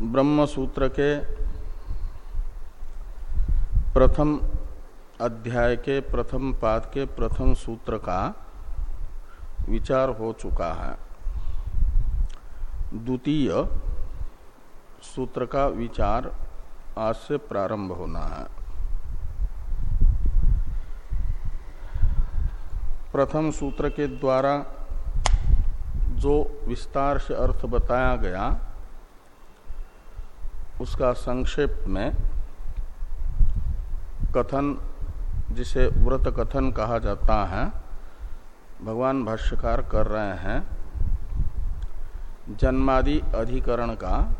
ब्रह्म सूत्र के प्रथम अध्याय के प्रथम पाद के प्रथम सूत्र का विचार हो चुका है। द्वितीय सूत्र का विचार आज से प्रारंभ होना है। प्रथम सूत्र के द्वारा जो विस्तार से अर्थ बताया गया उसका संक्षेप में कथन, जिसे व्रत कथन कहा जाता है, भगवान भाष्यकार कर रहे हैं। जन्मादि अधिकरण का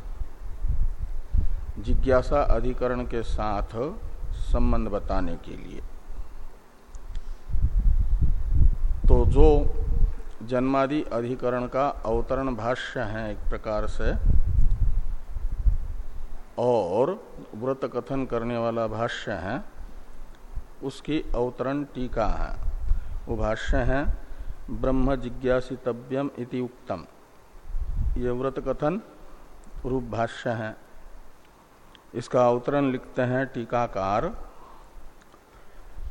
जिज्ञासा अधिकरण के साथ संबंध बताने के लिए। तो जो जन्मादि अधिकरण का अवतरण भाष्य है एक प्रकार से और व्रत कथन करने वाला भाष्य है, उसकी अवतरण टीका है। वो भाष्य है, ब्रह्म जिज्ञासितव्यम इति उक्तम। ये व्रत कथन रूप भाष्य है। इसका अवतरण लिखते हैं टीकाकार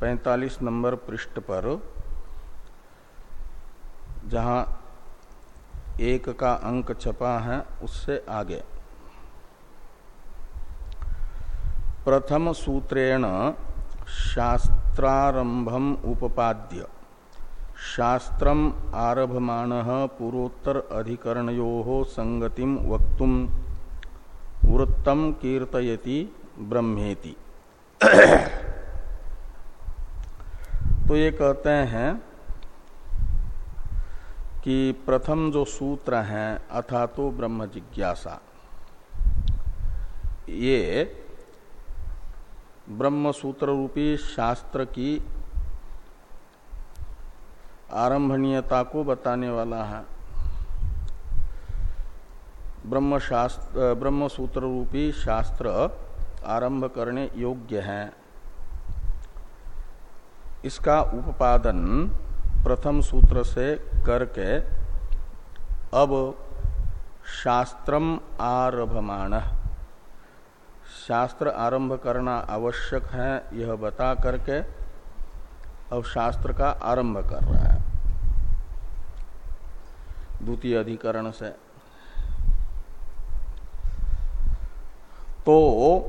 45 नंबर पृष्ठ पर, जहाँ एक का अंक छपा है उससे आगे। प्रथम सूत्रेण शास्त्रारंभम उपपाद्य शास्त्रम आरभमाण पूर्वोत्तर अधिकरणयो संगतिम वक्तुम वृत्तम कीर्तयति, ब्रह्मेति। तो ये कहते हैं कि प्रथम जो सूत्र है अथा तो ब्रह्म जिज्ञासा, ये ब्रह्म सूत्र रूपी शास्त्र की आरंभणीयता को बताने वाला है। ब्रह्म शास्त्र ब्रह्म सूत्र रूपी शास्त्र आरंभ करने योग्य है। इसका उपादन प्रथम सूत्र से करके अब शास्त्रम आरभमाण। शास्त्र आरंभ करना आवश्यक है, यह बता करके अब शास्त्र का आरंभ कर रहा है। द्वितीय अधिकरण से। तो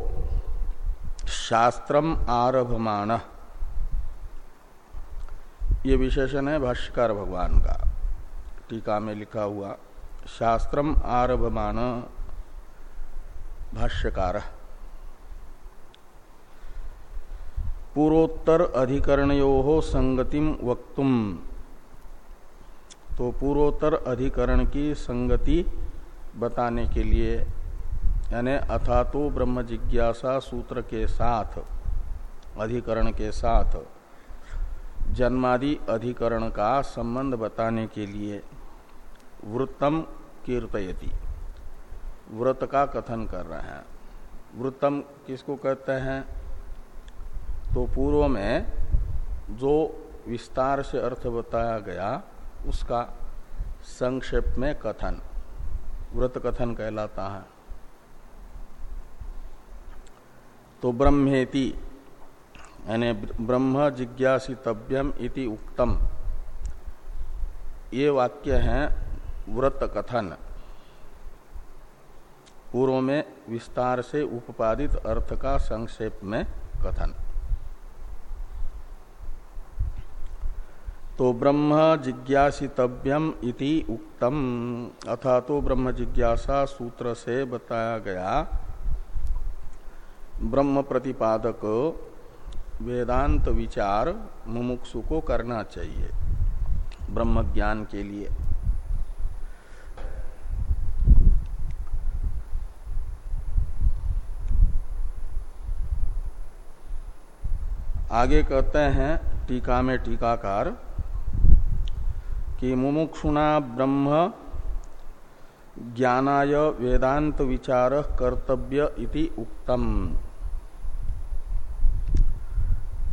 शास्त्रम आरभमाण। ये विशेषण है भाष्यकार भगवान का। टीका में लिखा हुआ, शास्त्रम आरभमान भाष्यकार। पूर्वोत्तर अधिकरणयो संगतिम वक्तुम। तो पूर्वोत्तर अधिकरण की संगति बताने के लिए, यानी अथा तो ब्रह्म जिज्ञासा सूत्र के साथ, अधिकरण के साथ, जन्मादि अधिकरण का संबंध बताने के लिए वृत्तम कीर्तयति। व्रत का कथन कर रहे हैं। वृत्तम किसको कहते हैं? तो पूर्व में जो विस्तार से अर्थ बताया गया, उसका संक्षेप में कथन, व्रत कथन कहलाता है। तो ब्रह्मेति, यानी ब्रह्म जिज्ञासितव्यम इति उक्तम। ये वाक्य है व्रत कथन। पूर्व में विस्तार से उपपादित अर्थ का संक्षेप में कथन। तो ब्रह्म जिज्ञासितव्यम इति उक्तम। अथा तो ब्रह्म जिज्ञासा सूत्र से बताया गया। ब्रह्म प्रतिपादक वेदांत विचार मुमुक्षु को करना चाहिए, ब्रह्म ज्ञान के लिए। आगे कहते हैं, टीका में टीकाकार कि मुमुक्षुणा ब्रह्म ज्ञानाय वेदांत विचार कर्तव्य इति उक्तम।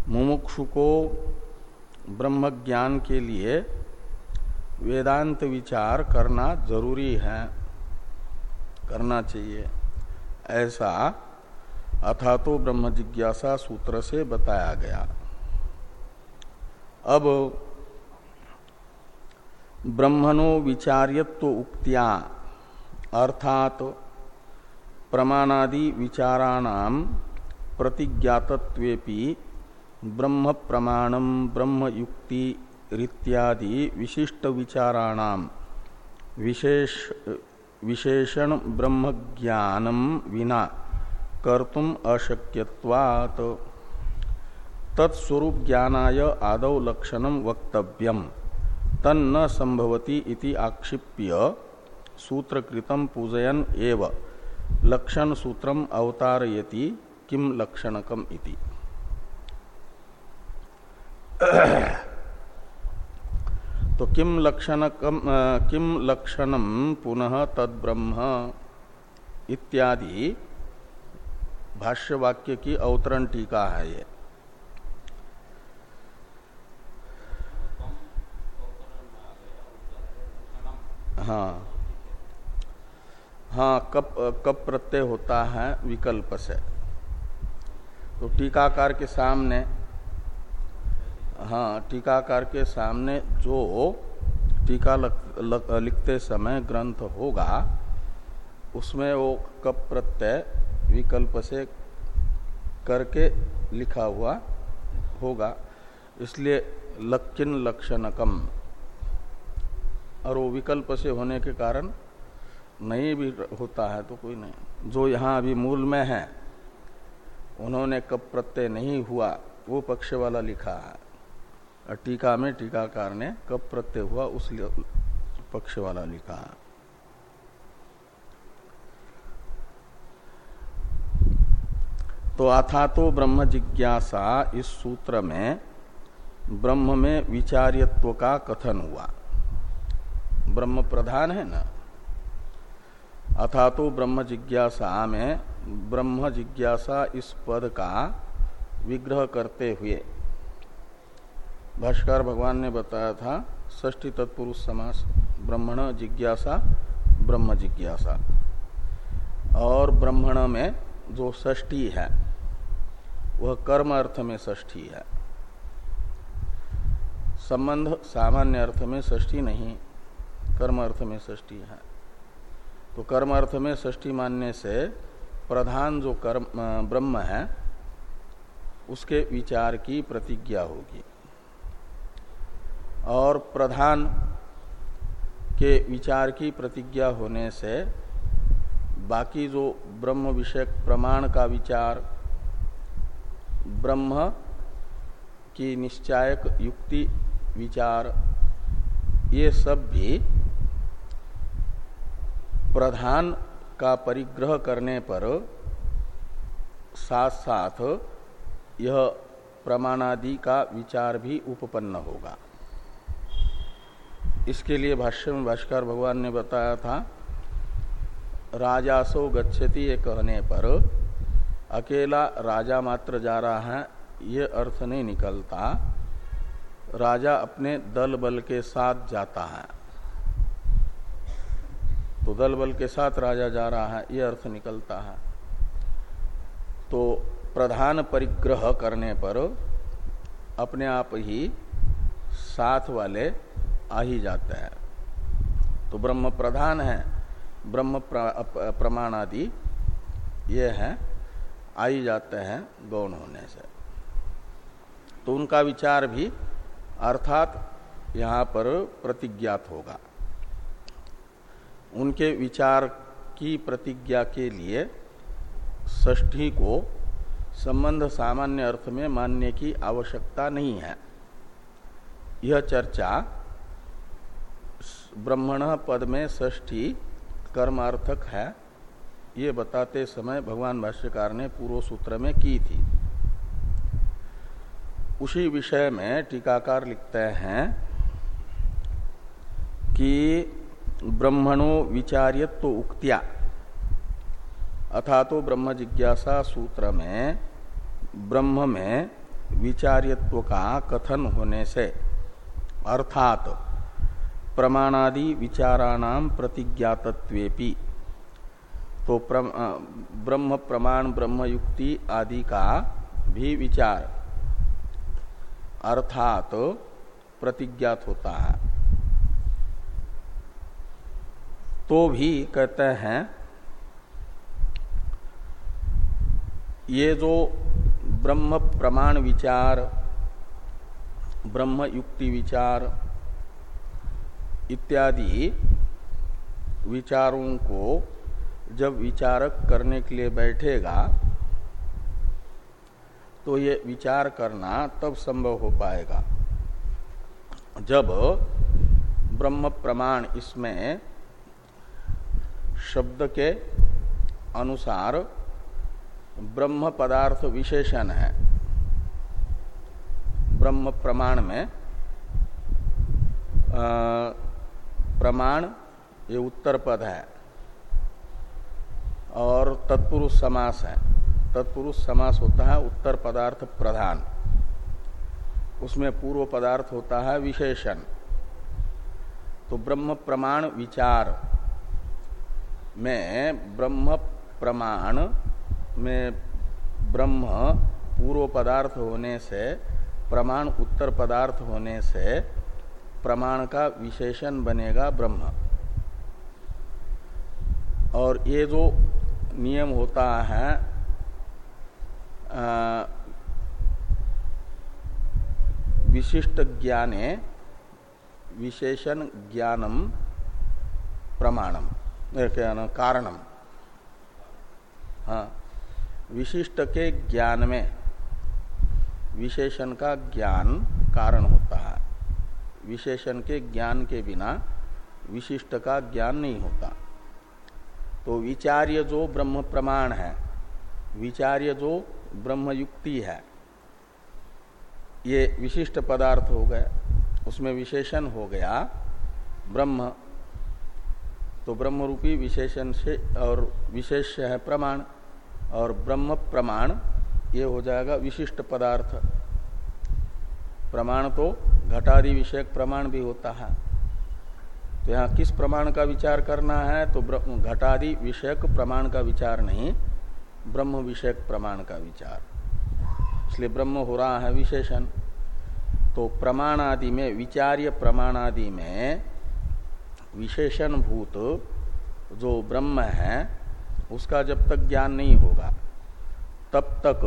मुमुक्षु को ब्रह्म ज्ञान के लिए वेदांत विचार करना ज़रूरी है, करना चाहिए। ऐसा अथा तो ब्रह्म जिज्ञासा सूत्र से बताया गया। अब ब्रह्मणो विचार्यत्व उक्तिया। अर्थात प्रमाणादि विचाराणाम प्रतिज्ञातत्वेपि ब्रह्म प्रमाणम ब्रह्म युक्ति इत्यादि विशिष्ट विचाराणाम विशेष, विशेषण ब्रह्म ज्ञानम विना कर्तुम अशक्यवात तत्स्वरूप ज्ञानाय आदौ लक्षणम वक्तव्यम। तन्न संभवती इति आक्षिप्य सूत्रकृतम पूजयन एव। लक्षण सूत्रम अवतारयति किम लक्षणकम इति। तो किम लक्षणकम किम लक्षणम पुनः तद ब्रह्म इत्यादि भाष्य वाक्य की अवतरण टीका है ये। हाँ। हाँ कप कप प्रत्यय होता है विकल्प से। तो टीकाकार के सामने हाँ टीकाकार के सामने जो टीका लक, लक, लिखते समय ग्रंथ होगा उसमें वो कप प्रत्यय विकल्प से करके लिखा हुआ होगा। इसलिए लक्किन लक्षणकम। और वो विकल्प से होने के कारण नहीं भी होता है तो कोई नहीं। जो यहाँ अभी मूल में है, उन्होंने कब प्रत्यय नहीं हुआ, वो पक्ष वाला लिखा है। और टीका में टीकाकार ने कब प्रत्यय हुआ, उस पक्ष वाला लिखा है। तो अथा तो ब्रह्म जिज्ञासा, इस सूत्र में ब्रह्म में विचार्यत्व का कथन हुआ। ब्रह्म प्रधान है ना? अथा तो ब्रह्म जिज्ञासा में ब्रह्म जिज्ञासा इस पद का विग्रह करते हुए, भाष्कर भगवान ने बताया था ष्टी तत्पुरुष समास, ब्रह्मण जिज्ञासा, ब्रह्म जिज्ञासा। और ब्रह्मण में जो ष्टी है, वह कर्म अर्थ में ष्ठी है। संबंध सामान्य अर्थ में ष्ठी नहीं कर्म अर्थ में ष्टी है। तो कर्म अर्थ में ष्टी मानने से प्रधान जो कर्म ब्रह्म है, उसके विचार की प्रतिज्ञा होगी। और प्रधान के विचार की प्रतिज्ञा होने से बाकी जो ब्रह्म विषयक प्रमाण का विचार, ब्रह्म की निश्चायक युक्ति विचार ये सब भी प्रधान का परिग्रह करने पर साथ साथ यह प्रमाणादि का विचार भी उपपन्न होगा। इसके लिए भाष्य में भाष्कर भगवान ने बताया था, राजासो गच्छति ये कहने पर, अकेला राजा मात्र जा रहा है, ये अर्थ नहीं निकलता। राजा अपने दल बल के साथ जाता है। तो दल बल के साथ राजा जा रहा है, ये अर्थ निकलता है। तो प्रधान परिग्रह करने पर अपने आप ही साथ वाले आ ही जाते हैं। तो ब्रह्म प्रधान है, ब्रह्म प्रमाण आदि, ये है, आ ही जाते हैं गौण होने से। तो उनका विचार भी अर्थात यहाँ पर प्रतिज्ञात होगा। उनके विचार की प्रतिज्ञा के लिए ष्ठी को संबंध सामान्य अर्थ में मानने की आवश्यकता नहीं है। यह चर्चा ब्रह्मण पद में ष्ठी कर्मार्थक है, ये बताते समय भगवान भाष्यकार ने पूर्व सूत्र में की थी। उसी विषय में टीकाकार लिखते हैं कि ब्रह्मणो विचार्यत्व उक्तिया। अथा तो ब्रह्म जिज्ञासा सूत्र में ब्रह्म में विचार्यत्व का कथन होने से, अर्थात प्रमाणादि विचाराणाम प्रतिज्ञातत्वेपि तो ब्रह्म प्रमाण ब्रह्म युक्ति आदि का भी विचार। अर्थात प्रतिज्ञात होता है। तो भी कहते हैं, ये जो ब्रह्म प्रमाण विचार, ब्रह्म युक्ति विचार इत्यादि विचारों को जब विचारक करने के लिए बैठेगा तो ये विचार करना तब संभव हो पाएगा। जब ब्रह्म प्रमाण इसमें शब्द के अनुसार ब्रह्म पदार्थ विशेषण है, ब्रह्म प्रमाण में प्रमाण ये उत्तर पद है और तत्पुरुष समास है। तत्पुरुष समास होता है उत्तर पदार्थ प्रधान। उसमें पूर्व पदार्थ होता है विशेषण। तो ब्रह्म प्रमाण विचार में ब्रह्म प्रमाण में ब्रह्म पूर्व पदार्थ होने से, प्रमाण उत्तर पदार्थ होने से प्रमाण का विशेषण बनेगा ब्रह्म। और ये जो नियम होता है विशिष्ट ज्ञाने विशेषण ज्ञानम प्रमाणम कारणम। हाँ विशिष्ट के ज्ञान में विशेषण का ज्ञान कारण होता है। विशेषण के ज्ञान के बिना विशिष्ट का ज्ञान नहीं होता। तो विचार्य जो ब्रह्म प्रमाण है, विचार्य जो ब्रह्म युक्ति है। ये विशिष्ट पदार्थ हो गए उसमें विशेषण हो गया ब्रह्म। तो ब्रह्म रूपी विशेषण से और विशेष है प्रमाण और ब्रह्म प्रमाण, ये हो जाएगा विशिष्ट पदार्थ। प्रमाण तो घटादि विषयक प्रमाण भी होता है। तो यहाँ किस प्रमाण का विचार करना है? तो घटादि विषयक प्रमाण का विचार नहीं। ब्रह्म विषयक प्रमाण का विचार। इसलिए ब्रह्म हो रहा है विशेषण। तो प्रमाणादि में, विचार्य प्रमाणादि में विशेषण भूत जो ब्रह्म है, उसका जब तक ज्ञान नहीं होगा, तब तक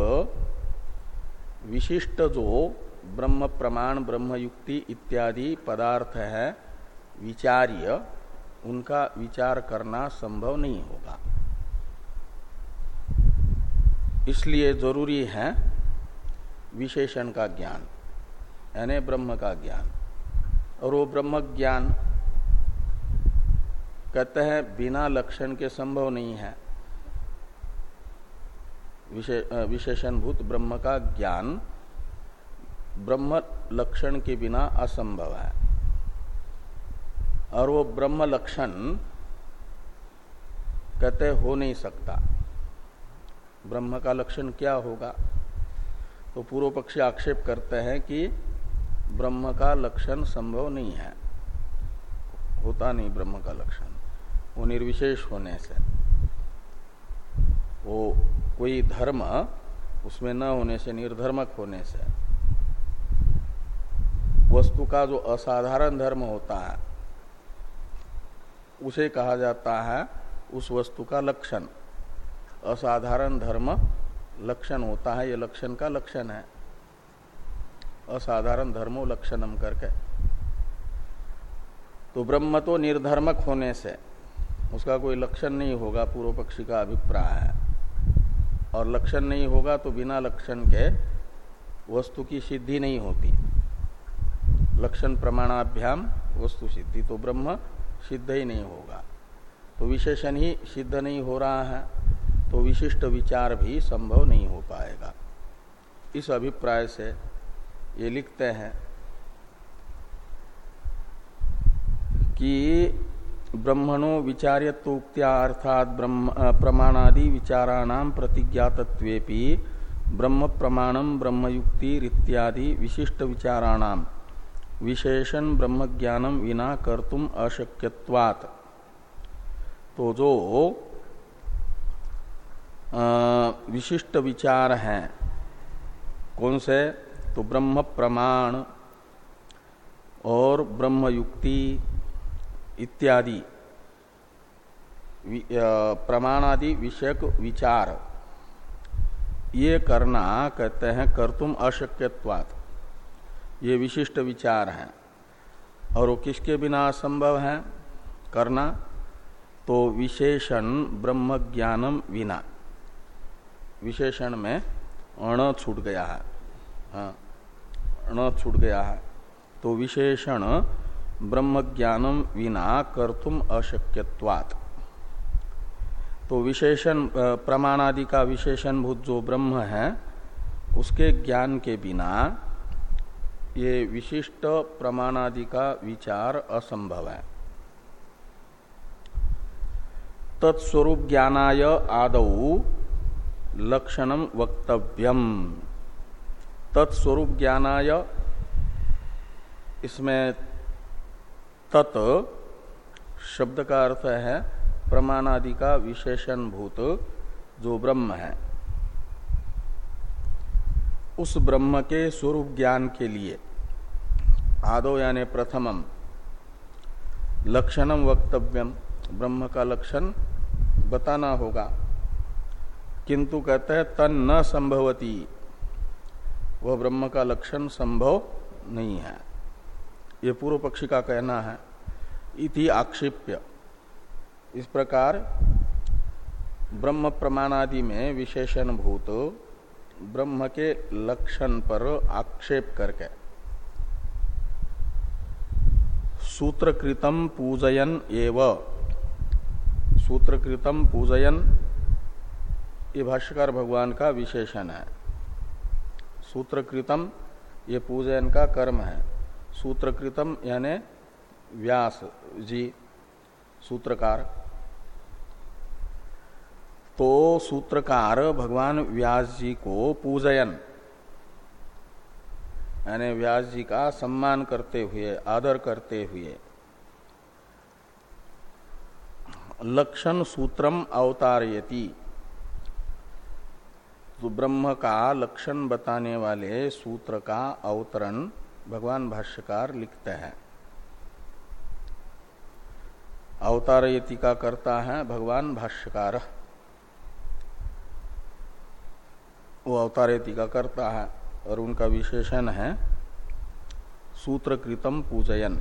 विशिष्ट जो ब्रह्म प्रमाण, ब्रह्म युक्ति इत्यादि पदार्थ है, विचार्य, उनका विचार करना संभव नहीं होगा। इसलिए ज़रूरी है विशेषण का ज्ञान, यानी ब्रह्म का ज्ञान। और वो ब्रह्म ज्ञान कहते हैं बिना लक्षण के संभव नहीं है। विशेषण भूत ब्रह्म का ज्ञान ब्रह्म लक्षण के बिना असंभव है। और वो ब्रह्म लक्षण कहते हो नहीं सकता। ब्रह्म का लक्षण क्या होगा? तो पूर्व पक्षी आक्षेप करते हैं कि ब्रह्म का लक्षण संभव नहीं है। होता नहीं ब्रह्म का लक्षण। वो निर्विशेष होने से। वो कोई धर्म उसमें न होने से, निर्धर्मक होने से। वस्तु का जो असाधारण धर्म होता है, उसे कहा जाता है उस वस्तु का लक्षण। असाधारण धर्म लक्षण होता है, ये लक्षण का लक्षण है। असाधारण धर्मो लक्षणम करके। तो ब्रह्म तो निर्धर्मक होने से उसका कोई लक्षण नहीं होगा, पूर्व पक्षी का अभिप्राय है। और लक्षण नहीं होगा तो बिना लक्षण के वस्तु की सिद्धि नहीं होती। लक्षण प्रमाणाभ्याम वस्तु सिद्धि तो ब्रह्म सिद्ध ही नहीं होगा। तो विशेषण ही सिद्ध नहीं हो रहा है। तो विशिष्ट विचार भी संभव नहीं हो पाएगा। इस अभिप्राय से ये लिखते हैं कि ब्रह्मणो विचार्यतोक्त्या अर्थात प्रमाणादि विचाराणाम प्रतिज्ञातत्वेपि ब्रह्म प्रमाणम ब्रह्मयुक्ति विशिष्ट विचाराणाम विशेषण ब्रह्मज्ञानम विना कर्तुम अशक्यवात तो जो विशिष्ट विचार हैं। कौन से? तो ब्रह्म प्रमाण और ब्रह्म युक्ति इत्यादि। प्रमाणादि विषयक विचार। ये करना, कहते हैं, कर्तुम अशक्यत्वात्। ये विशिष्ट विचार हैं। और वो किसके बिना असंभव है? करना। तो विशेषण ब्रह्म ज्ञानम विना। विशेषण में अण छूट गया है। हाँ अण छूट गया है। तो विशेषण ब्रह्म ज्ञानम विना कर्तुम अशक्यवात तो विशेषण प्रमाणादि का विशेषण भूत जो ब्रह्म है, उसके ज्ञान के बिना ये विशिष्ट प्रमाणादि का विचार असंभव है। तत्स्वरूप ज्ञानाय आदौ लक्षणम वक्तव्यम। तत्स्वरूप ज्ञानाय इसमें तत् शब्द का अर्थ है प्रमाणादि का विशेषण भूत जो ब्रह्म है। उस ब्रह्म के स्वरूप ज्ञान के लिए आदो यानी प्रथमम लक्षणम वक्तव्यम। ब्रह्म का लक्षण बताना होगा। किंतु कहते हैं, तन न संभवती। वह ब्रह्म का लक्षण संभव नहीं है। ये पूर्व पक्षी का कहना है। इति आक्षेप्य। इस प्रकार ब्रह्म प्रमाणादि में विशेषण भूत ब्रह्म के लक्षण पर आक्षेप करके। सूत्रकृतम पूजयन एव। सूत्रकृतम पूजयन ये भाष्यकार भगवान का विशेषण है। सूत्रकृतम ये पूजन का कर्म है। सूत्रकृतम यानी व्यास जी, सूत्रकार। तो सूत्रकार भगवान व्यास जी को पूजयन, यानी व्यास जी का सम्मान करते हुए, आदर करते हुए। लक्षण सूत्रम अवतारयती। तो ब्रह्म का लक्षण बताने वाले सूत्र का अवतरण भगवान भाष्यकार लिखते हैं। अवतारयति का करता है भगवान भाष्यकार। वो अवतारयति का करता है और उनका विशेषण है सूत्रकृतम पूजयन।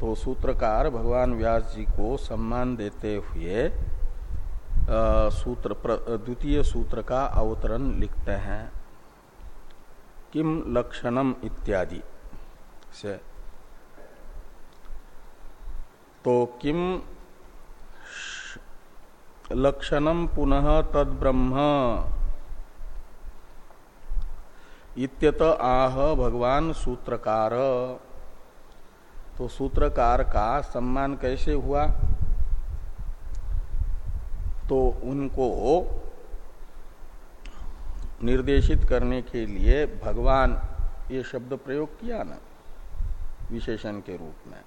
तो सूत्रकार भगवान व्यास जी को सम्मान देते हुए सूत्र द्वितीय सूत्र का अवतरण लिखते हैं। किम लक्षणम इत्यादि से। तो किम लक्षणम पुनः तद ब्रह्म इत्यत आह भगवान सूत्रकार। तो सूत्रकार का सम्मान कैसे हुआ? तो उनको निर्देशित करने के लिए भगवान ये शब्द प्रयोग किया ना, विशेषण के रूप में।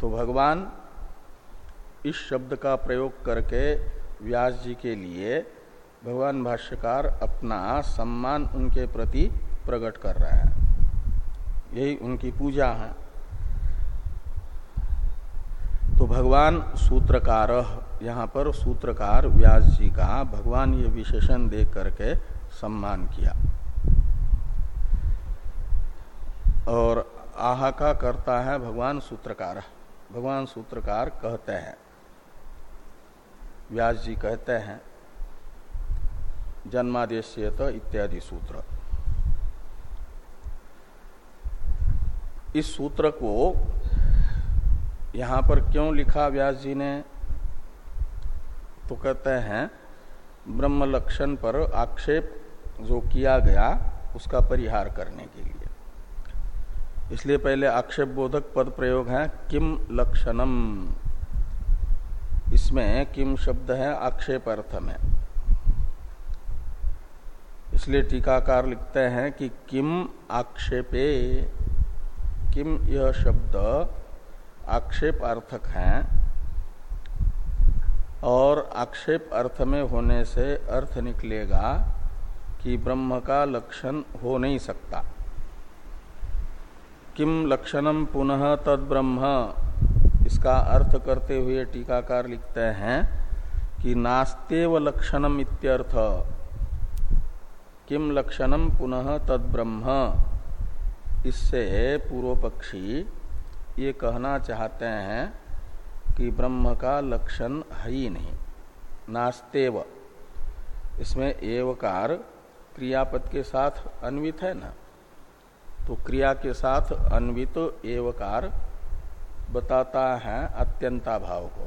तो भगवान इस शब्द का प्रयोग करके व्यास जी के लिए भगवान भाष्यकार अपना सम्मान उनके प्रति प्रकट कर रहा है। यही उनकी पूजा है। तो भगवान सूत्रकार, यहाँ पर सूत्रकार व्यास जी का भगवान ये विशेषण दे करके सम्मान किया। और आहा का करता है भगवान सूत्रकार। भगवान सूत्रकार कहते हैं। व्यास जी कहते हैं जन्मादेश इत्यादि सूत्र। इस सूत्र को यहाँ पर क्यों लिखा व्यास जी ने? तो कहते हैं, ब्रह्म लक्षण पर आक्षेप जो किया गया, उसका परिहार करने के लिए। इसलिए पहले आक्षेप बोधक पद प्रयोग है, किम लक्षणम। इसमें किम शब्द है आक्षेप अर्थ में। इसलिए टीकाकार लिखते हैं कि किम आक्षेपे, किम यह शब्द आक्षेप अर्थक हैं और आक्षेप अर्थ में होने से अर्थ निकलेगा कि ब्रह्म का लक्षण हो नहीं सकता। किम लक्षणम पुनः तद ब्रह्म? इसका अर्थ करते हुए टीकाकार लिखते हैं कि नास्तेव लक्षणम इत्यर्थ। किम लक्षणम पुनः तद ब्रह्म? इससे पूर्व पक्षी ये कहना चाहते हैं कि ब्रह्म का लक्षण है ही नहीं। नास्तेव। इसमें एवकार क्रियापद के साथ अन्वित है ना? तो क्रिया के साथ अन्वित एवकार बताता है अत्यंता भाव को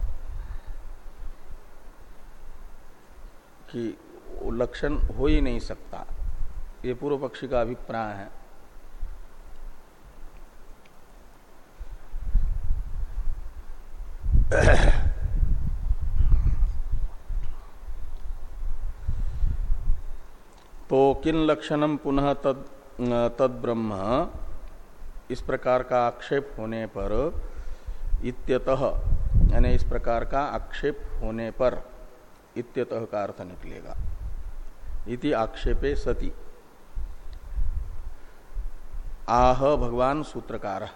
कि लक्षण हो ही नहीं सकता। ये पूर्व पक्षी का अभिप्राय है। तो किन लक्षणम पुनः तद तद ब्रह्म? इस प्रकार का आक्षेप होने पर, इत्यतः, यानी इस प्रकार का आक्षेप होने पर, इत्यतः का अर्थ निकलेगा। इति आक्षेपे सती। आह, भगवान सूत्रकार,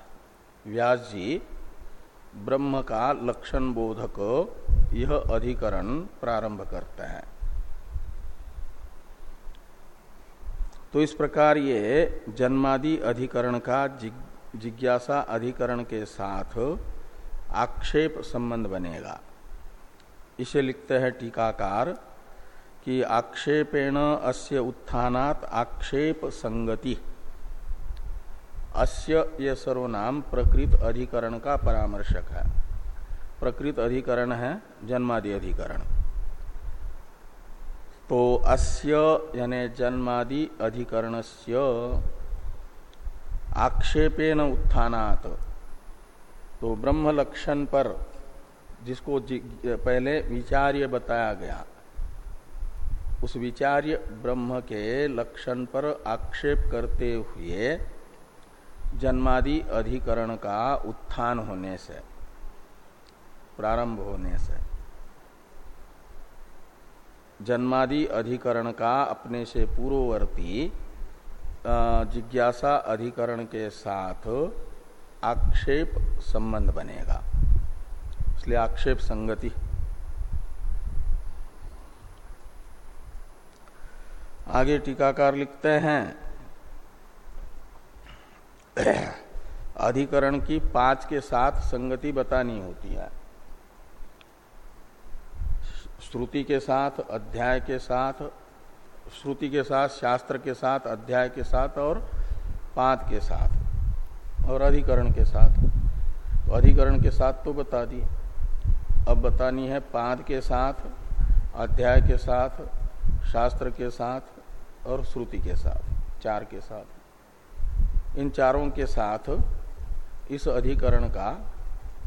व्यास जी ब्रह्म का लक्षण बोधक यह अधिकरण प्रारंभ करते हैं। तो इस प्रकार ये जन्मादि अधिकरण का जिज्ञासा अधिकरण के साथ आक्षेप संबंध बनेगा। इसे लिखते हैं टीकाकार कि आक्षेपेण अस्य उत्थानात आक्षेप संगति। अस्य ये सर्वनाम प्रकृत अधिकरण का परामर्शक है। प्रकृत अधिकरण है, जन्मादि अधिकरण। तो अस्य यानी जन्मादि अधिकरणस्य आक्षेपेन उत्थानात। तो ब्रह्म लक्षण पर जिसको पहले विचार्य बताया गया, उस विचार्य ब्रह्म के लक्षण पर आक्षेप करते हुए जन्मादि अधिकरण का उत्थान होने से, प्रारंभ होने से। जन्मादि अधिकरण का अपने से पूर्ववर्ती जिज्ञासा अधिकरण के साथ आक्षेप संबंध बनेगा। इसलिए आक्षेप संगति। आगे टीकाकार लिखते हैं अधिकरण की पाँच के साथ संगति बतानी होती है। श्रुति के साथ, अध्याय के साथ, श्रुति के साथ, शास्त्र के साथ, अध्याय के साथ और पाद के साथ और अधिकरण के साथ। तो अधिकरण के साथ तो बता दिए। अब बतानी है पाद के साथ, अध्याय के साथ, शास्त्र के साथ और श्रुति के साथ, चार के साथ। इन चारों के साथ इस अधिकरण का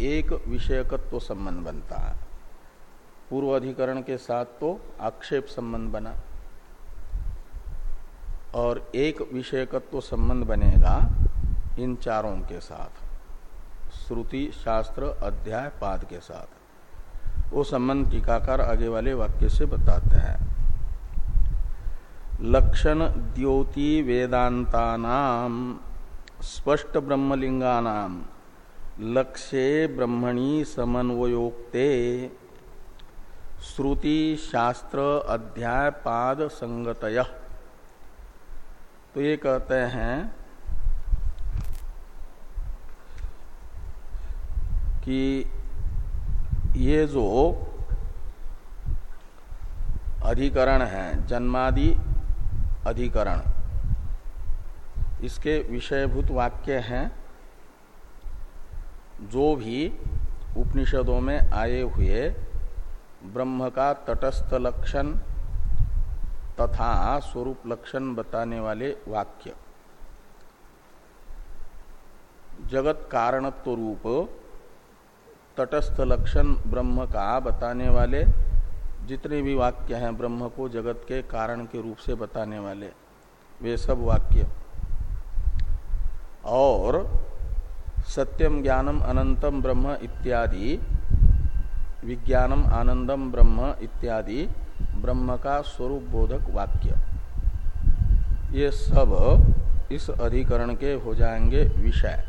एक विषयकत्व संबंध बनता है। पूर्व अधिकरण के साथ तो आक्षेप संबंध बना। और एक विषयकत्व संबंध बनेगा इन चारों के साथ। श्रुति शास्त्र अध्याय पाद के साथ। वो संबंध टीकाकार आगे वाले वाक्य से बताते हैं। लक्षण द्योति वेदांता स्पष्ट ब्रह्मलिंगा लक्ष्य ब्रह्मणी समन्वयोक्ते। श्रुति, शास्त्र, अध्याय, पाद, संगतय। तो ये कहते हैं कि ये जो अधिकरण है, जन्मादि अधिकरण इसके विषयभूत वाक्य हैं, जो भी उपनिषदों में आए हुए ब्रह्म का तटस्थ लक्षण तथा स्वरूप लक्षण बताने वाले वाक्य। जगत कारणत्व रूप तटस्थ लक्षण ब्रह्म का बताने वाले, जितने भी वाक्य हैं ब्रह्म को जगत के कारण के रूप से बताने वाले, वे सब वाक्य। और सत्यम ज्ञानम अनंतम ब्रह्म इत्यादि, विज्ञानम आनंदम ब्रह्म इत्यादि, ब्रह्म का स्वरूप बोधक वाक्य। ये सब इस अधिकरण के हो जाएँगे विषय।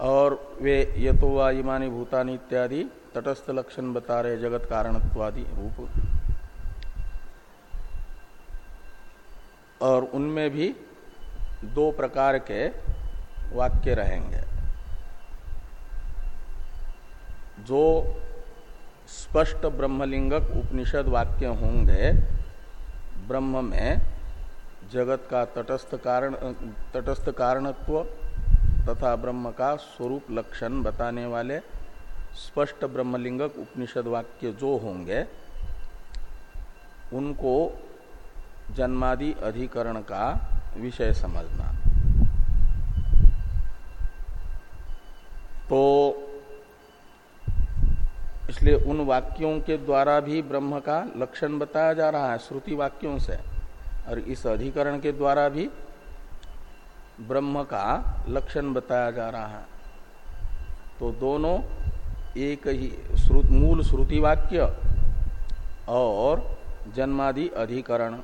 और वे ये तो वा भूतानी इत्यादि तटस्थ लक्षण बता रहे जगत कारणत्वादि रूप। और उनमें भी दो प्रकार के वाक्य रहेंगे। जो स्पष्ट ब्रह्मलिंगक उपनिषद वाक्य होंगे, ब्रह्म में जगत का तटस्थ कारण, तटस्थ कारणत्व तथा ब्रह्म का स्वरूप लक्षण बताने वाले स्पष्ट ब्रह्मलिंगक उपनिषद वाक्य जो होंगे, उनको जन्मादि अधिकरण का विषय समझना। तो इसलिए उन वाक्यों के द्वारा भी ब्रह्म का लक्षण बताया जा रहा है श्रुति वाक्यों से। और इस अधिकरण के द्वारा भी ब्रह्म का लक्षण बताया जा रहा है। तो दोनों एक ही श्रुत, मूल श्रुति वाक्य और जन्मादि अधिकरण।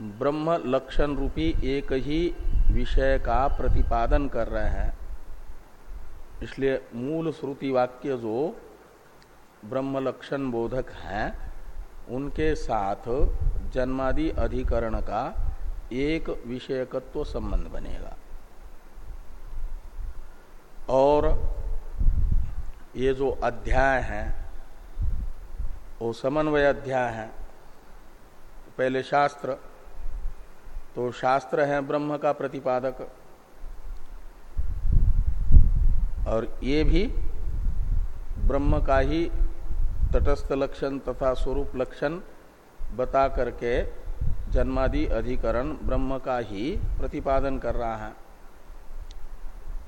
ब्रह्म लक्षण रूपी एक ही विषय का प्रतिपादन कर रहे हैं। इसलिए मूल श्रुति वाक्य जो ब्रह्म लक्षण बोधक हैं, उनके साथ जन्मादि अधिकरण का एक विषयकत्व संबंध बनेगा। और ये जो अध्याय है, वो समन्वय अध्याय है। पहले शास्त्र तो शास्त्र है ब्रह्म का प्रतिपादक। और ये भी ब्रह्म का ही तटस्थ लक्षण तथा स्वरूप लक्षण बता करके जन्मादि अधिकरण ब्रह्म का ही प्रतिपादन कर रहा है।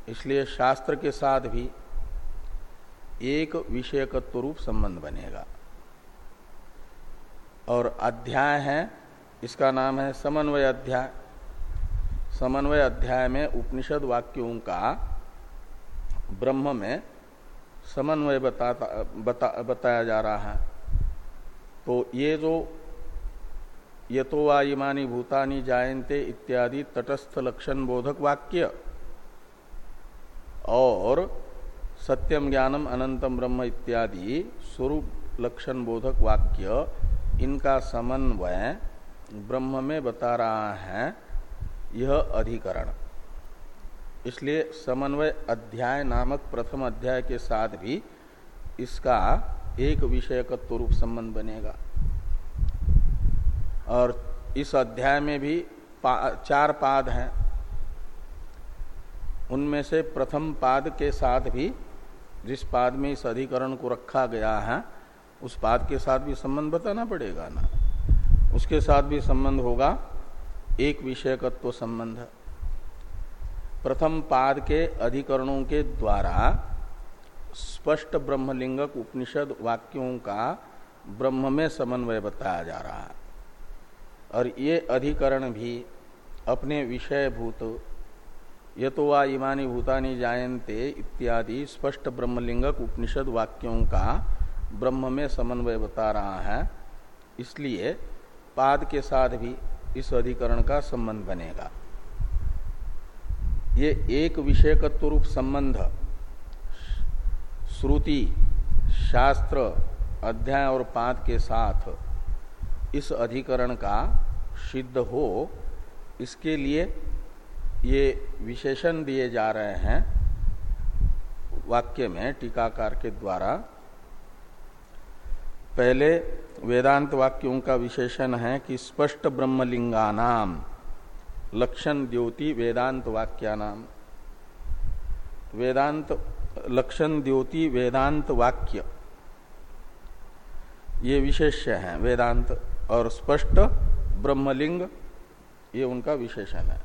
इसलिए शास्त्र के साथ भी एक विषयकत्व रूप संबंध बनेगा। और अध्याय है इसका नाम है समन्वय अध्याय। समन्वय अध्याय में उपनिषद वाक्यों का ब्रह्म में समन्वय बताता बता, बताया जा रहा है। तो ये जो ये तो इमानी भूतानी जायन्ते इत्यादि तटस्थ लक्षण बोधक वाक्य और सत्यम ज्ञानम अनंतम ब्रह्म इत्यादि स्वरूप लक्षण बोधक वाक्य इनका समन्वय ब्रह्म में बता रहा है यह अधिकरण। इसलिए समन्वय अध्याय नामक प्रथम अध्याय के साथ भी इसका एक विषयकत्व रूप संबंध बनेगा। और इस अध्याय में भी पा, चार पाद हैं। उनमें से प्रथम पाद के साथ भी जिस पाद में इस अधिकरण को रखा गया है उस पाद के साथ भी संबंध बताना पड़ेगा ना। उसके साथ भी संबंध होगा। एक विषयकत्व संबंध। प्रथम पाद के अधिकरणों के द्वारा स्पष्ट ब्रह्मलिंगक उपनिषद वाक्यों का ब्रह्म में समन्वय बताया जा रहा है। और ये अधिकरण भी अपने विषयभूत तो वा इमानी भूतानी जायन्ते इत्यादि स्पष्ट ब्रह्मलिंगक उपनिषद वाक्यों का ब्रह्म में समन्वय बता रहा है। इसलिए पाद के साथ भी इस अधिकरण का संबंध बनेगा। ये एक विषयकत्व रूप संबंध, श्रुति, शास्त्र, अध्याय और पाद के साथ इस अधिकरण का सिद्ध हो, इसके लिए ये विशेषण दिए जा रहे हैं वाक्य में टीकाकार के द्वारा। पहले वेदांत वाक्यों का विशेषण है कि स्पष्ट ब्रह्मलिंगा नाम लक्षण द्योति वेदांत वाक्या नाम वेदांत, लक्षण द्योति वेदांत वाक्य। ये विशेष्य है, वेदांत और स्पष्ट ब्रह्मलिंग, ये उनका विशेषण है।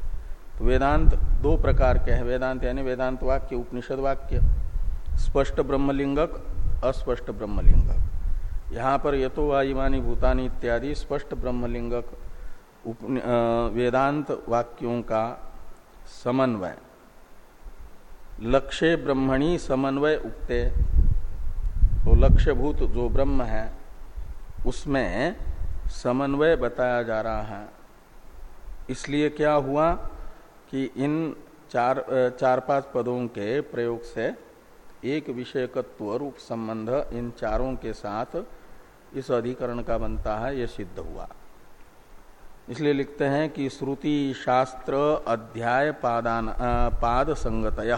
तो वेदांत दो प्रकार के हैं, वेदांत यानी वेदांत वाक्य, उपनिषद वाक्य। स्पष्ट ब्रह्मलिंगक, अस्पष्ट ब्रह्मलिंगक। यहाँ पर यथो वायुमानी भूतानी इत्यादि स्पष्ट ब्रह्मलिंगक वेदांत वाक्यों का समन्वय। लक्ष्य ब्रह्मणी समन्वय उक्ते। तो लक्ष्यभूत जो ब्रह्म है, उसमें समन्वय बताया जा रहा है। इसलिए क्या हुआ कि इन चार चार पाँच पदों के प्रयोग से एक विषयकत्व रूप संबंध इन चारों के साथ इस अधिकरण का बनता है, यह सिद्ध हुआ। इसलिए लिखते हैं कि श्रुति शास्त्र अध्याय पादान पाद संगतय।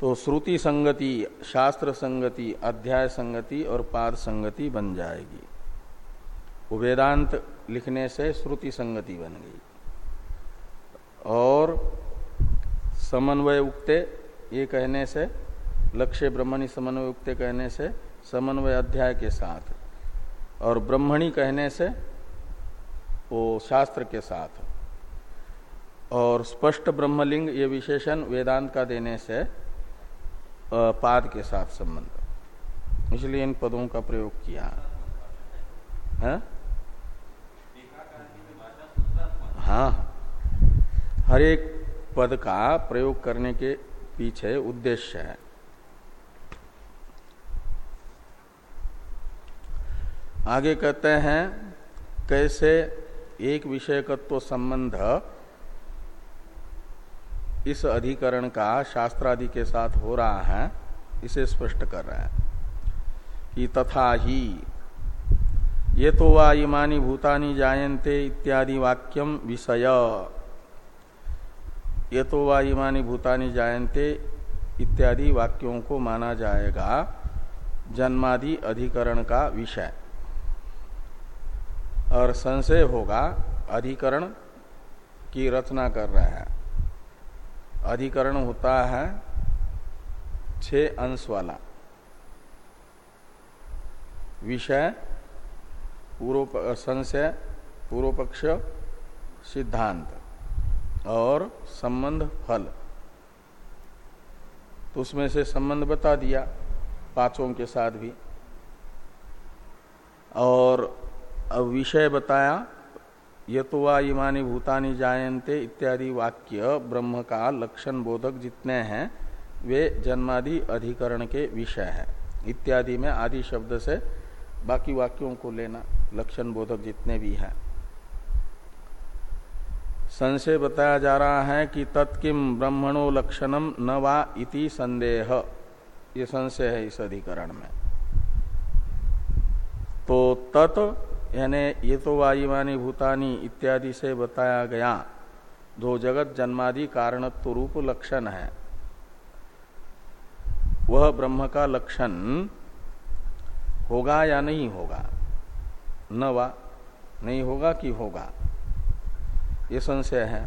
तो श्रुति संगति, शास्त्र संगति, अध्याय संगति और पाद संगति बन जाएगी। वेदांत लिखने से श्रुति संगति बन गई। और समन्वय उक्ते ये कहने से लक्ष्य ब्रह्मणी समन्वय उक्ते कहने से समन्वय अध्याय के साथ और ब्रह्मणी कहने से वो शास्त्र के साथ। और स्पष्ट ब्रह्मलिंग ये विशेषण वेदांत का देने से पाद के साथ संबंध। इसलिए इन पदों का प्रयोग किया। है? हाँ। हर एक पद का प्रयोग करने के पीछे उद्देश्य है। आगे कहते हैं, कैसे एक विषयकत्व संबंध इस अधिकरण का शास्त्रादि के साथ हो रहा है, इसे स्पष्ट कर रहा है कि तथा ही ये तो वा इमानी भूतानी जायन्ते इत्यादि वाक्यम विषय। ये तो वा इमानी भूतानी जायन्ते इत्यादि वाक्यों को माना जाएगा, जन्मादि अधिकरण का विषय। और संशय होगा, अधिकरण की रचना कर रहे हैं। अधिकरण होता है छ अंश वाला। विषय पूर्व संशय पूर्व पक्ष सिद्धांत और संबंध फल। तो उसमें से संबंध बता दिया, पाँचों के साथ भी। और विषय बताया ये तो इमानी भूतानी जायन्ते इत्यादि वाक्य ब्रह्म का लक्षण बोधक जितने हैं, वे जन्मादि अधिकरण के विषय है। इत्यादि में आदि शब्द से बाकी वाक्यों को लेना लक्षण बोधक जितने भी हैं। संशय बताया जा रहा है कि तत्किम ब्रह्मणो लक्षणम न वा इति संदेह। ये संशय है इस अधिकरण में। तो तत् यानी ये तो वायुवानी भूतानी इत्यादि से बताया गया। जो जगत जन्मादि कारणत्व रूप लक्षण है। वह ब्रह्म का लक्षण होगा या नहीं होगा? न वा, नहीं होगा कि होगा? ये संशय है।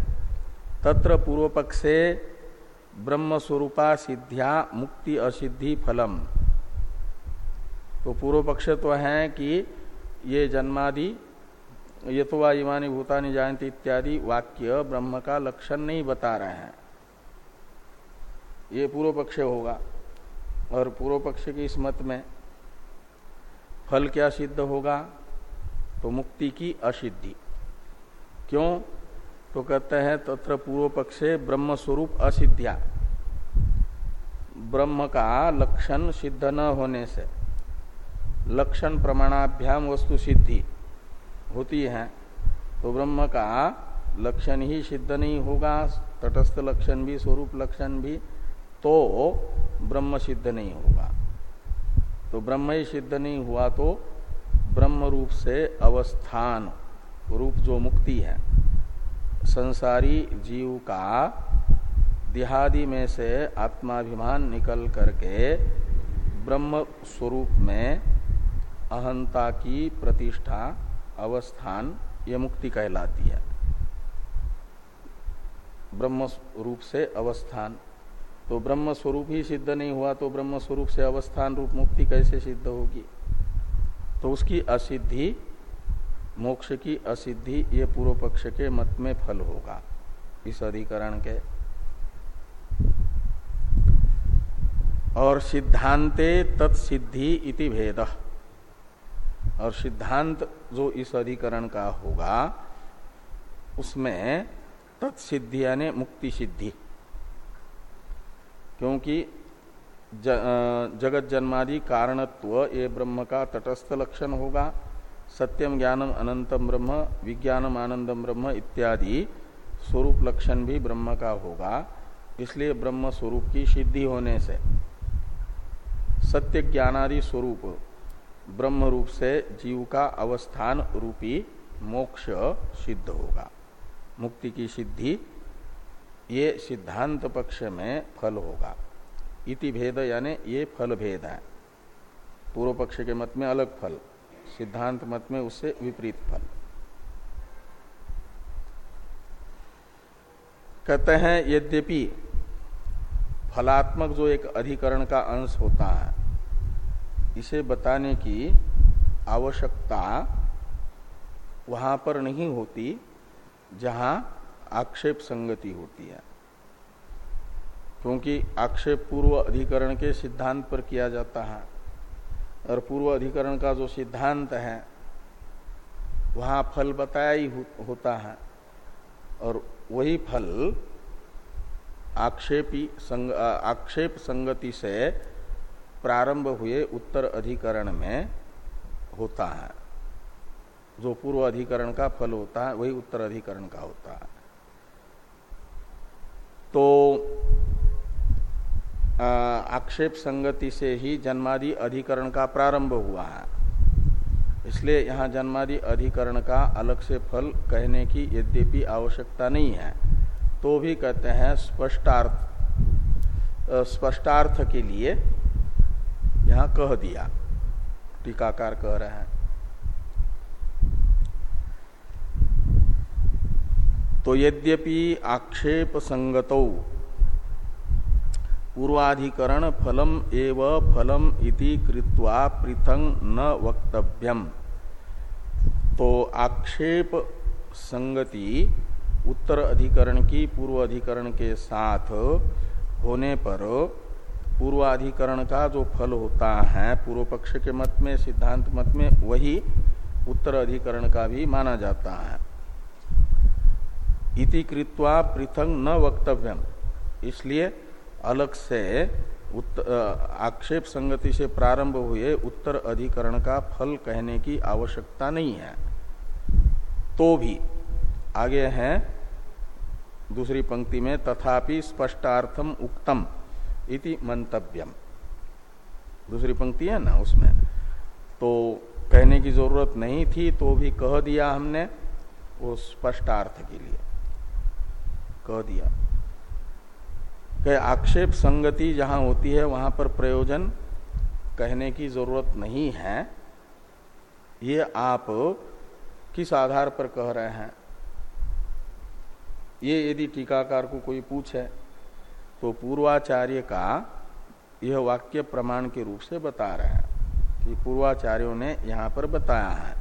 तत्र पूर्व पक्षे ब्रह्म स्वरूपा सिद्ध्या मुक्ति असिद्धि फलम। तो पूर्व पक्ष तो है कि ये जन्मादि, ये तो इमानी भूतानी जयंती इत्यादि वाक्य ब्रह्म का लक्षण नहीं बता रहे हैं। ये पूर्व पक्ष होगा। और पूर्व पक्ष के इस मत में फल क्या सिद्ध होगा? तो मुक्ति की असिद्धि। क्यों? तो कहते हैं, तत्र पूर्व पक्षे ब्रह्म स्वरूप असिद्धिया। ब्रह्म का लक्षण सिद्ध न होने से। लक्षण प्रमाणाभ्याम वस्तु सिद्धि होती है। तो ब्रह्म का लक्षण ही सिद्ध नहीं होगा, तटस्थ लक्षण भी, स्वरूप लक्षण भी तो ब्रह्म सिद्ध नहीं होगा। तो ब्रह्म ही सिद्ध नहीं हुआ तो ब्रह्म रूप से अवस्थान, रूप जो मुक्ति है। संसारी जीव का देहादि में से आत्माभिमान निकल करके ब्रह्म स्वरूप में अहंता की प्रतिष्ठा, अवस्थान, ये मुक्ति कहलाती है। ब्रह्म रूप से अवस्थान। तो ब्रह्म स्वरूप ही सिद्ध नहीं हुआ तो ब्रह्म स्वरूप से अवस्थान रूप मुक्ति कैसे सिद्ध होगी? तो उसकी असिद्धि, मोक्ष की असिद्धि, ये पूर्व पक्ष के मत में फल होगा, इस अधिकरण के। और सिद्धांते तत्सिद्धि इति भेद। और सिद्धांत जो इस अधिकरण का होगा, उसमें तत्सिद्धि यानी मुक्ति सिद्धि। क्योंकि जगत जन्मादि कारणत्व, ये ब्रह्म का तटस्थ लक्षण होगा। सत्यम ज्ञानम अनंतम ब्रह्म, विज्ञानम आनंदम ब्रह्म इत्यादि स्वरूप लक्षण भी ब्रह्म का होगा। इसलिए ब्रह्म स्वरूप की सिद्धि होने से सत्य ज्ञानादि स्वरूप ब्रह्म रूप से जीव का अवस्थान रूपी मोक्ष सिद्ध होगा। मुक्ति की सिद्धि ये सिद्धांत पक्ष में फल होगा। इति भेद यानी ये फल भेद है। पूर्व पक्ष के मत में अलग फल, सिद्धांत मत में उससे विपरीत फल। कहते हैं यद्यपि फलात्मक जो एक अधिकरण का अंश होता है इसे बताने की आवश्यकता वहाँ पर नहीं होती जहाँ आक्षेप संगति होती है। क्योंकि आक्षेप पूर्व अधिकरण के सिद्धांत पर किया जाता है और पूर्व अधिकरण का जो सिद्धांत है वहाँ फल बताया ही होता है और वही फल आक्षेपी संग, आक्षेप संगति से प्रारंभ हुए उत्तर अधिकरण में होता है। जो पूर्व अधिकरण का फल होता है, वही उत्तर अधिकरण का होता है। तो आक्षेप संगति से ही जन्मादि अधिकरण का प्रारंभ हुआ है। इसलिए यहाँ जन्मादि अधिकरण का अलग से फल कहने की यद्यपि आवश्यकता नहीं है। तो भी कहते हैं स्पष्टार्थ स्पष्टार्थ के लिए यहाँ कह दिया। टीकाकार कह रहे हैं। तो यद्यपि आक्षेप संगतौ पूर्वाधिकरण फलम एव फलम इति कृत्वा पृथंग न वक्तव्यम। तो आक्षेप संगति उत्तर अधिकरण की पूर्व अधिकरण के साथ होने पर पूर्वाधिकरण का जो फल होता है, पूर्व पक्ष के मत में, सिद्धांत मत में, वही उत्तर अधिकरण का भी माना जाता है। इति कृत्वा पृथंग न वक्तव्यम। इसलिए अलग से आक्षेप संगति से प्रारंभ हुए उत्तर अधिकरण का फल कहने की आवश्यकता नहीं है। तो भी आगे हैं, दूसरी पंक्ति में, तथापि स्पष्टार्थम उक्तम। इति मंतव्यम। दूसरी पंक्ति है ना उसमें। तो कहने की ज़रूरत नहीं थी तो भी कह दिया हमने वो स्पष्टार्थ के लिए। कह दिया। कि आक्षेप संगति जहाँ होती है, वहाँ पर प्रयोजन कहने की ज़रूरत नहीं है। ये आप किस आधार पर कह रहे हैं? ये यदि टीकाकार को कोई पूछे तो पूर्वाचार्य का यह वाक्य प्रमाण के रूप से बता रहे हैं कि पूर्वाचार्यों ने यहाँ पर बताया है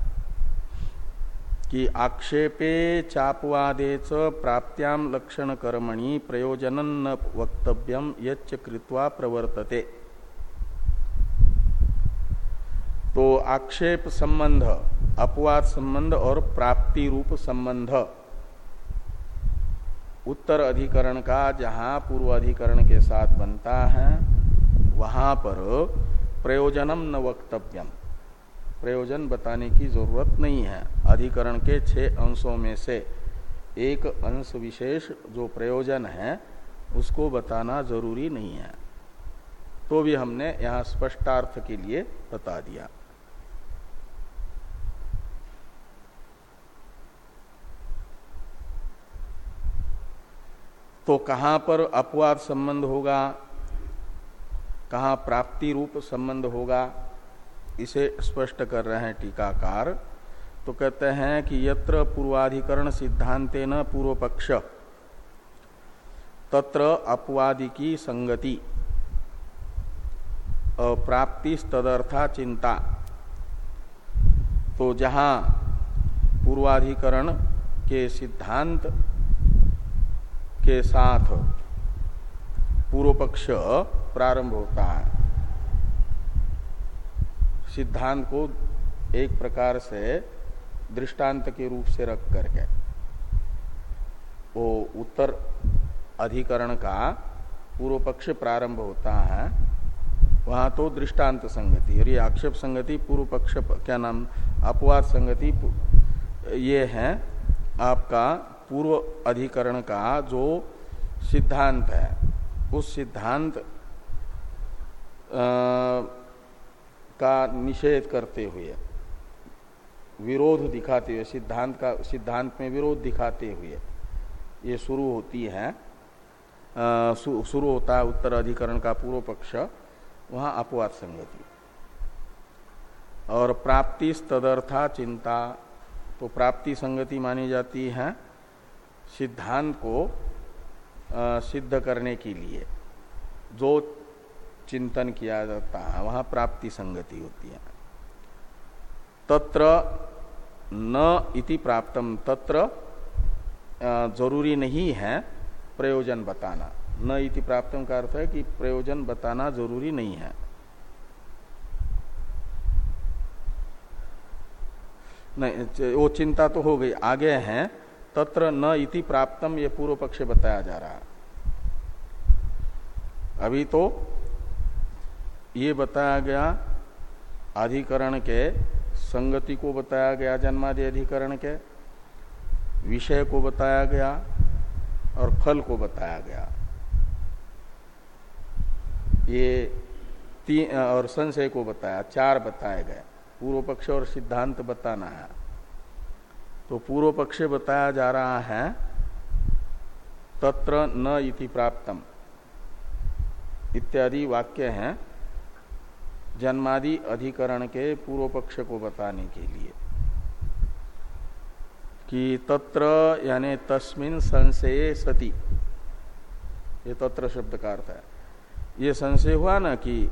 कि आक्षेपे चापवादे च प्राप्त्याम लक्षण कर्मणि प्रयोजन न वक्तव्यम यच्च कृत्वा प्रवर्तते। तो आक्षेप संबंध, अपवाद संबंध और प्राप्ति रूप संबंध उत्तर अधिकरण का जहाँ पूर्व अधिकरण के साथ बनता है, वहाँ पर प्रयोजनम न वक्तव्यम। प्रयोजन बताने की ज़रूरत नहीं है। अधिकरण के छह अंशों में से एक अंश विशेष जो प्रयोजन है, उसको बताना ज़रूरी नहीं है। तो भी हमने यहाँ स्पष्टार्थ के लिए बता दिया। तो कहाँ पर अपवाद संबंध होगा? कहाँ प्राप्ति रूप संबंध होगा? इसे स्पष्ट कर रहे हैं टीकाकार। तो कहते हैं कि यत्र पूर्वाधिकरण सिद्धांते न पूर्व पक्ष तत्र अपवादि की संगति। प्राप्ति तदर्था चिंता। तो जहाँ पूर्वाधिकरण के सिद्धांत के साथ पूर्व पक्ष प्रारंभ होता है। सिद्धांत को एक प्रकार से दृष्टांत के रूप से रख करके, वो उत्तर अधिकरण का पूर्व पक्ष प्रारंभ होता है, वहाँ तो दृष्टांत संगति, और ये आक्षेप संगति पूर्व पक्ष, क्या नाम, अपवाद संगति ये है आपका पूर्व अधिकरण का जो सिद्धांत है, उस सिद्धांत का निषेध करते हुए, विरोध दिखाते हुए, सिद्धांत का, सिद्धांत में विरोध दिखाते हुए, ये शुरू होती है। शुरू होता है उत्तर अधिकरण का पूर्व पक्ष, वहाँ अपवाद संगति। और प्राप्ति तदर्था चिंता तो प्राप्ति संगति मानी जाती है। सिद्धांत को सिद्ध करने के लिए जो चिंतन किया जाता है, वहाँ प्राप्ति संगति होती है। तत्र न इति प्राप्तम, तत्र ज़रूरी नहीं है प्रयोजन बताना। न इति प्राप्तम का अर्थ है कि प्रयोजन बताना ज़रूरी नहीं है। नहीं, वो चिंता तो हो गई। आगे है तत्र न इति प्राप्तम ये पूर्व पक्ष बताया जा रहा अभी तो ये बताया गया अधिकरण के, संगति को बताया गया, जन्मादि अधिकरण के, विषय को बताया गया और फल को बताया गया। ये तीन और संशय को बताया, चार बताए गए। पूर्व पक्ष और सिद्धांत बताना है। तो पूर्व पक्ष बताया जा रहा है, तत्र न इति प्राप्तम। इत्यादि वाक्य हैं जन्मादि अधिकरण के पूर्व पक्ष को बताने के लिए। कि तत्र यानी तस्मिन संशय सती। ये तत्र शब्द का अर्थ है। ये संशय हुआ ना कि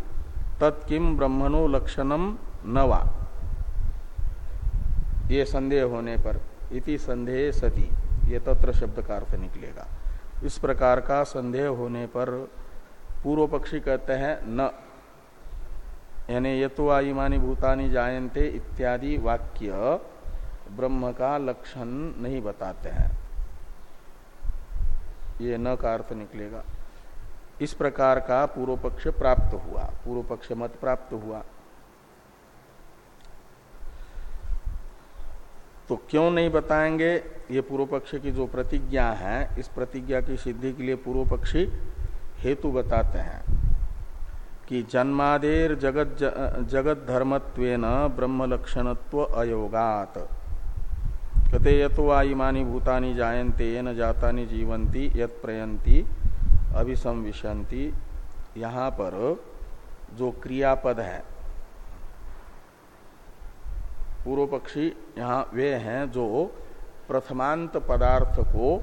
तत्किम ब्रह्मणो लक्षणम नवा ये संदेह होने पर इति संदेह सती, ये तत्र शब्द का अर्थ निकलेगा। इस प्रकार का संदेह होने पर पूर्व पक्षी कहते हैं, न। यानी ये तो आईमानी भूतानी जायन्ते इत्यादि वाक्य ब्रह्म का लक्षण नहीं बताते हैं। ये न का अर्थ निकलेगा। इस प्रकार का पूर्व पक्ष प्राप्त हुआ, पूर्व पक्ष मत प्राप्त हुआ। तो क्यों नहीं बताएँगे? ये पूर्व पक्ष की जो प्रतिज्ञा है, इस प्रतिज्ञा की सिद्धि के लिए पूर्व पक्षी हेतु बताते हैं कि जन्मादेर जगत जगत धर्मत्वेन ब्रह्म लक्षणत्व अयोगात। कते यतो आईमानी भूतानी जायन्ते, न जातानी जीवंती यत प्रयंती अभिसंविशंति यहाँ पर जो क्रियापद है पूर्व पक्षी यहाँ वे हैं जो प्रथमांत पदार्थ को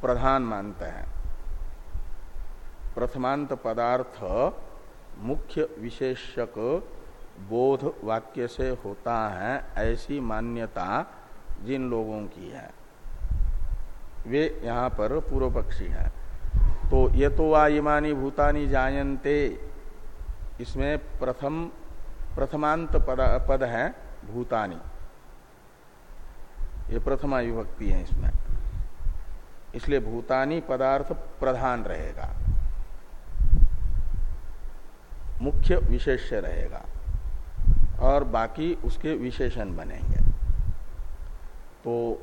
प्रधान मानते हैं। प्रथमांत पदार्थ मुख्य विशेषक बोध वाक्य से होता है, ऐसी मान्यता जिन लोगों की है। वे यहाँ पर पूर्व पक्षी है। तो ये तो वा इमानी भूतानी जायन्ते, इसमें प्रथम प्रथमांत पद, पद है भूतानी। ये प्रथमा विभक्ति है इसमें। इसलिए भूतानी पदार्थ प्रधान रहेगा। मुख्य विशेष्य रहेगा। और बाकी उसके विशेषण बनेंगे। तो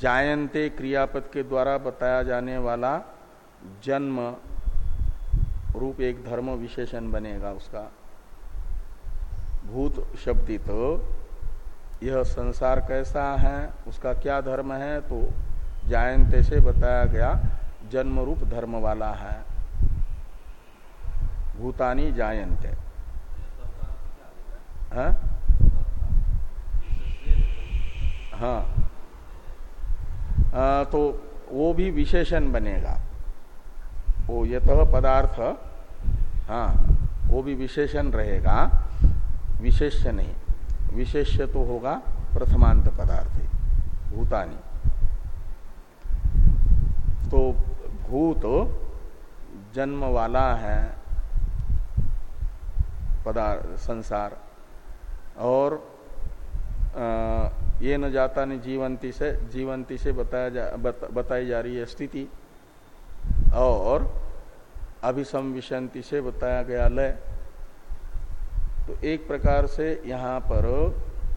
जायन्ते क्रियापद के द्वारा बताया जाने वाला जन्म रूप एक धर्म विशेषण बनेगा उसका। भूत शब्दित तो यह संसार कैसा है उसका क्या धर्म है तो जायन्ते से बताया गया जन्म रूप धर्म वाला है। भूतानी जायन्ते हाँ? हाँ। आ, तो वो भी विशेषण बनेगा। वो यत पदार्थ हाँ वो भी विशेषण रहेगा। विशेष्य नहीं। विशेष्य तो होगा प्रथमांत पदार्थ भूतानी। तो भूत जन्म वाला है पदार्थ संसार। और ये न जाता नहीं जीवंती से जीवंती से बताया जा, बत, बताई जा रही है स्थिति। और अभिसंविशंति से बताया गया लय। तो एक प्रकार से यहाँ पर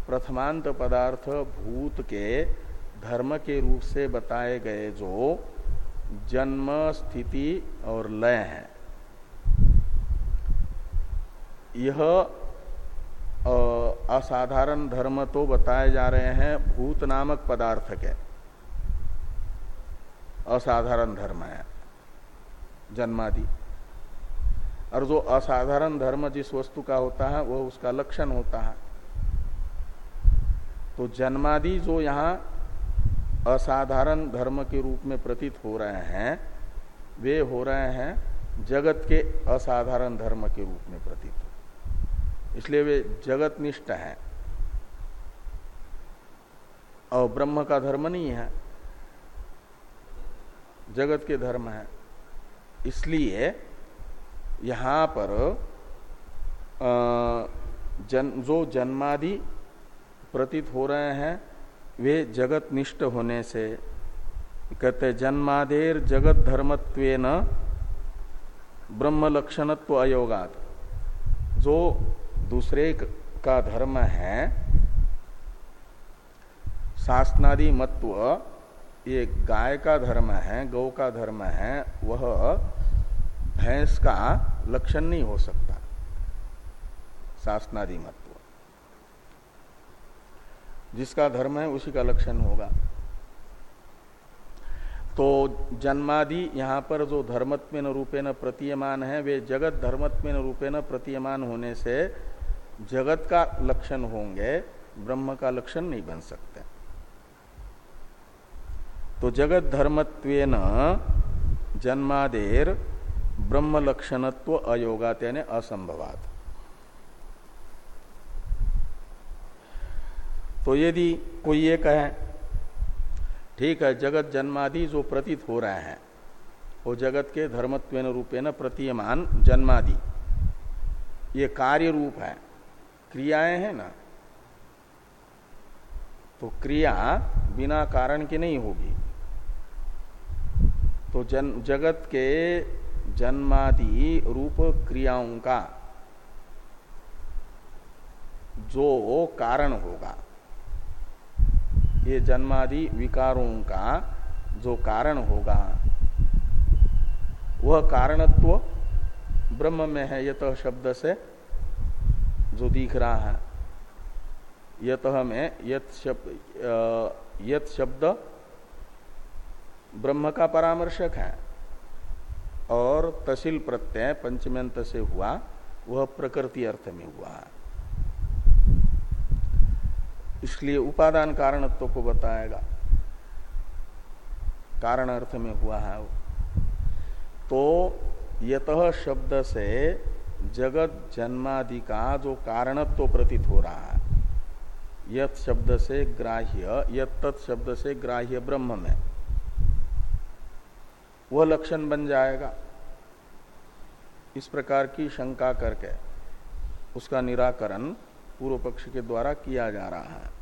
प्रथमांत पदार्थ भूत के धर्म के रूप से बताए गए जो जन्म, स्थिति और लय है। यह असाधारण धर्म तो बताए जा रहे हैं भूत नामक पदार्थ के। असाधारण धर्म है। जन्मादि। और जो असाधारण धर्म जिस वस्तु का होता है, वह उसका लक्षण होता है। तो जन्मादि जो यहाँ असाधारण धर्म के रूप में प्रतीत हो रहे हैं, वे हो रहे हैं जगत के असाधारण धर्म के रूप में प्रतीत। इसलिए वे जगत निष्ठ है। और ब्रह्म का धर्म नहीं है। जगत के धर्म है। इसलिए यहाँ पर जन, जो जन्मादि प्रतीत हो रहे हैं, वे जगत निष्ठ होने से, कहते जन्मादेर जगत धर्मत्व ब्रह्म लक्षणत्व अयोगात। जो दूसरे का धर्म है, शासनादि मत्व, ये गाय का धर्म है, गौ का धर्म है, वह भैंस का लक्षण नहीं हो सकता। शासनादि महत्व जिसका धर्म है उसी का लक्षण होगा। तो जन्मादि यहाँ पर जो धर्मत्व रूपेण प्रतीयमान है, वे जगत धर्मत्व रूपेण प्रतीयमान होने से जगत का लक्षण होंगे, ब्रह्म का लक्षण नहीं बन सकते। तो जगत धर्मत्वेन जन्मादेर ब्रह्म लक्षणत्व अयोगात यानी असंभवात। तो यदि कोई ये कहे, ठीक है, जगत जन्मादि जो प्रतीत हो रहे हैं, वो जगत के धर्मत्व रूपेण प्रतीयमान जन्मादि, ये कार्य रूप है, क्रियाएँ हैं ना तो क्रिया बिना कारण की नहीं होगी। तो जन, जगत के जन्मादि रूप क्रियाओं का जो कारण होगा। ये जन्मादि विकारों का जो कारण होगा, वह कारणत्व ब्रह्म में है, यत शब्द से जो दिख रहा है। यत में यत शब्द यत शब्द ब्रह्म का परामर्शक है। और तसिल प्रत्यय पंचम्यंत से हुआ, वह प्रकृति अर्थ में हुआ। इसलिए उपादान कारणत्व को बताएगा। कारण अर्थ में हुआ है तो यत शब्द से जगत जन्मादि का जो कारणत्व प्रतीत हो रहा है, यत शब्द से ग्राह्य, यत शब्द से ग्राह्य ब्रह्म में। वह लक्षण बन जाएगा। इस प्रकार की शंका करके उसका निराकरण पूर्व पक्ष के द्वारा किया जा रहा है।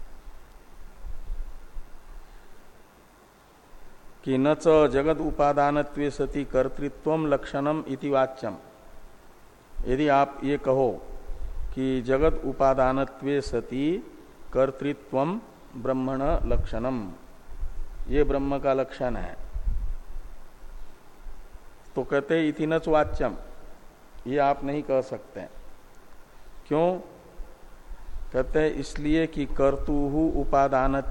कि न च जगत उपादान सती कर्तृत्व लक्षणम इति वाच्यम। यदि आप ये कहो कि जगत उपादान सती कर्तृत्व ब्रह्मण लक्षणम, ये ब्रह्म का लक्षण है। तो कहते इति न वाच्यम। ये आप नहीं कह सकते। क्यों? कहते इसलिए कि कर्तु उपादान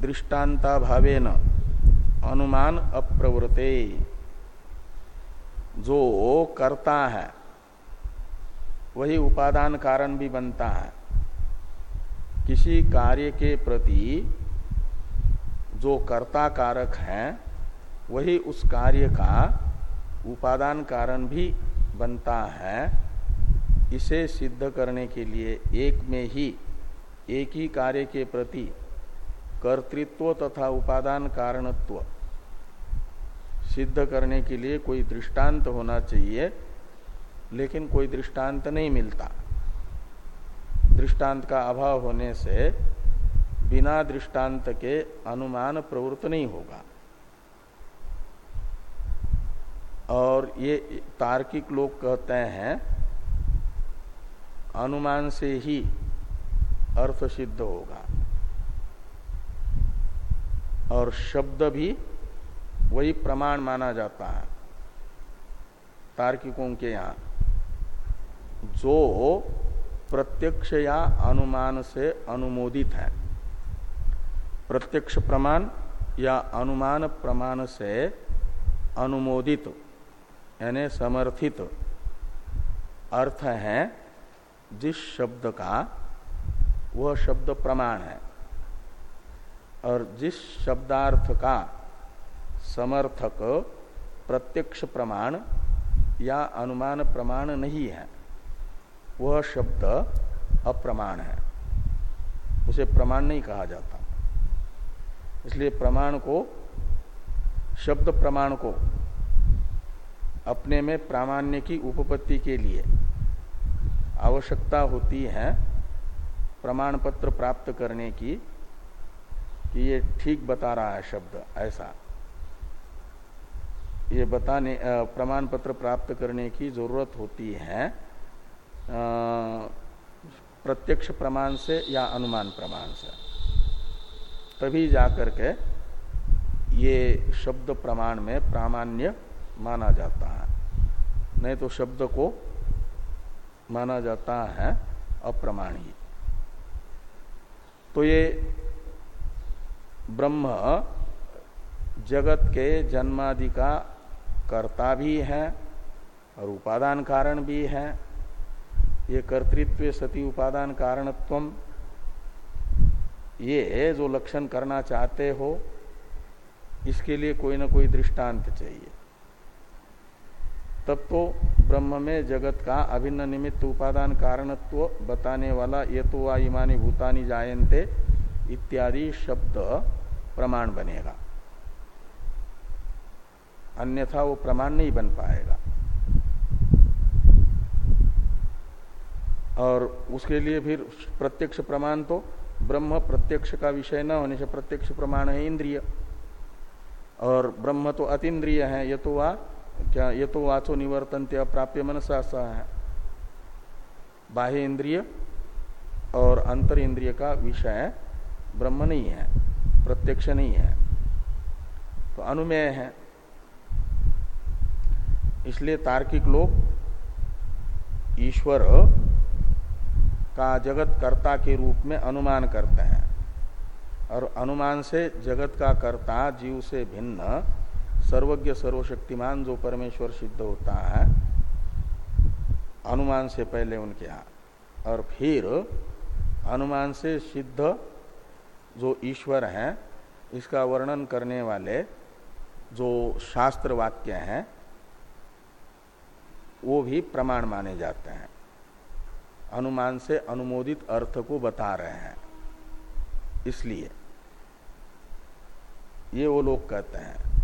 दृष्टान्ता भावे न अनुमान अप्रवृते। जो करता है, वही उपादान कारण भी बनता है। किसी कार्य के प्रति जो कर्ता कारक है, वही उस कार्य का उपादान कारण भी बनता है, इसे सिद्ध करने के लिए एक में ही, एक ही कार्य के प्रति कर्तृत्व तथा उपादान कारणत्व सिद्ध करने के लिए कोई दृष्टांत होना चाहिए, लेकिन कोई दृष्टांत नहीं मिलता। दृष्टांत का अभाव होने से बिना दृष्टांत के अनुमान प्रवृत्त नहीं होगा। और ये तार्किक लोग कहते हैं अनुमान से ही अर्थ सिद्ध होगा। और शब्द भी वही प्रमाण माना जाता है तार्किकों के यहाँ। जो प्रत्यक्ष या अनुमान से अनुमोदित है। प्रत्यक्ष प्रमाण या अनुमान प्रमाण से अनुमोदित। यानी समर्थित अर्थ है, जिस शब्द का, वह शब्द प्रमाण है। और जिस शब्दार्थ का समर्थक प्रत्यक्ष प्रमाण या अनुमान प्रमाण नहीं है, वह शब्द अप्रमाण है। उसे प्रमाण नहीं कहा जाता। इसलिए प्रमाण को, शब्द प्रमाण को अपने में प्रामाण्य की उपपत्ति के लिए आवश्यकता होती है प्रमाण पत्र प्राप्त करने की, कि ये ठीक बता रहा है शब्द, ऐसा। ये बताने प्रमाण पत्र प्राप्त करने की ज़रूरत होती है प्रत्यक्ष प्रमाण से या अनुमान प्रमाण से। तभी जाकर के ये शब्द प्रमाण में प्रामाण्य माना जाता है। नहीं तो शब्द को माना जाता है अप्रमाणी तो ये ब्रह्म जगत के जन्मादि का कर्ता भी है और उपादान कारण भी है। ये कर्तृत्व सती उपादान कारणत्व ये जो लक्षण करना चाहते हो, इसके लिए कोई ना कोई दृष्टांत चाहिए। तब तो ब्रह्म में जगत का अभिन्न निमित्त उपादान कारणत्व बताने वाला ये तो वा इमानी भूतानी जायन्ते इत्यादि शब्द प्रमाण बनेगा। अन्यथा वो प्रमाण नहीं बन पाएगा। और उसके लिए फिर प्रत्यक्ष प्रमाण तो ब्रह्म प्रत्यक्ष का विषय न होने से प्रत्यक्ष प्रमाण है इंद्रिय। और ब्रह्म तो अतीन्द्रिय है, ये तो वा क्या ये तो वाचो निवर्तन अप्राप्य मनसा सा है। बाह्य इंद्रिय और अंतर इंद्रिय का विषय ब्रह्म नहीं है, प्रत्यक्ष नहीं है तो अनुमेय है। इसलिए तार्किक लोग ईश्वर का जगत कर्ता के रूप में अनुमान करते हैं, और अनुमान से जगत का कर्ता जीव से भिन्न सर्वज्ञ सर्वशक्तिमान जो परमेश्वर सिद्ध होता है अनुमान से पहले उनके यहाँ। और फिर अनुमान से सिद्ध जो ईश्वर हैं, इसका वर्णन करने वाले जो शास्त्र वाक्य हैं, वो भी प्रमाण माने जाते हैं। अनुमान से अनुमोदित अर्थ को बता रहे हैं। इसलिए ये वो लोग कहते हैं।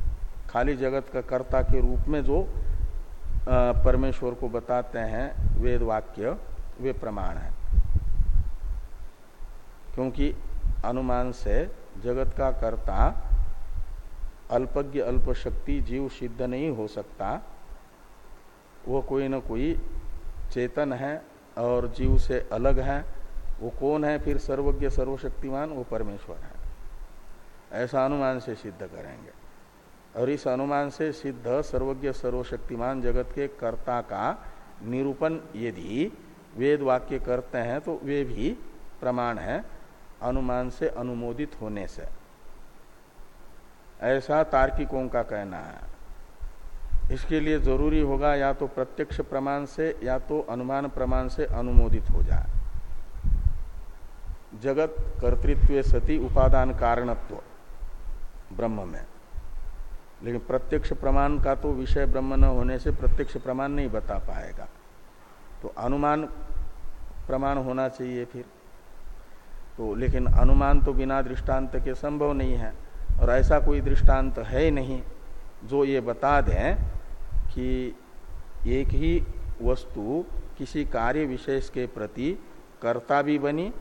खाली जगत का कर्ता के रूप में जो परमेश्वर को बताते हैं, वेद वाक्य, वे प्रमाण है। क्योंकि अनुमान से जगत का कर्ता अल्पज्ञ अल्प शक्ति जीव सिद्ध नहीं हो सकता। वो कोई न कोई चेतन है और जीव से अलग है। वो कौन है फिर सर्वज्ञ, सर्वशक्तिमान? वो परमेश्वर है। ऐसा अनुमान से सिद्ध करेंगे। और इस अनुमान से सिद्ध सर्वज्ञ सर्वशक्तिमान जगत के कर्ता का निरूपण यदि वेद वाक्य करते हैं तो वे भी प्रमाण है अनुमान से अनुमोदित होने से। ऐसा तार्किकों का कहना है। इसके लिए ज़रूरी होगा या तो प्रत्यक्ष प्रमाण से, या तो अनुमान प्रमाण से अनुमोदित हो जाए। जगत कर्तृत्व सती उपादान कारणत्व, ब्रह्म में। लेकिन प्रत्यक्ष प्रमाण का तो विषय ब्रह्म न होने से प्रत्यक्ष प्रमाण नहीं बता पाएगा। तो अनुमान प्रमाण होना चाहिए फिर। तो लेकिन अनुमान तो बिना दृष्टांत के संभव नहीं है, और ऐसा कोई दृष्टांत है नहीं जो ये बता दें कि एक ही वस्तु किसी कार्य विशेष के प्रति कर्ता भी बनी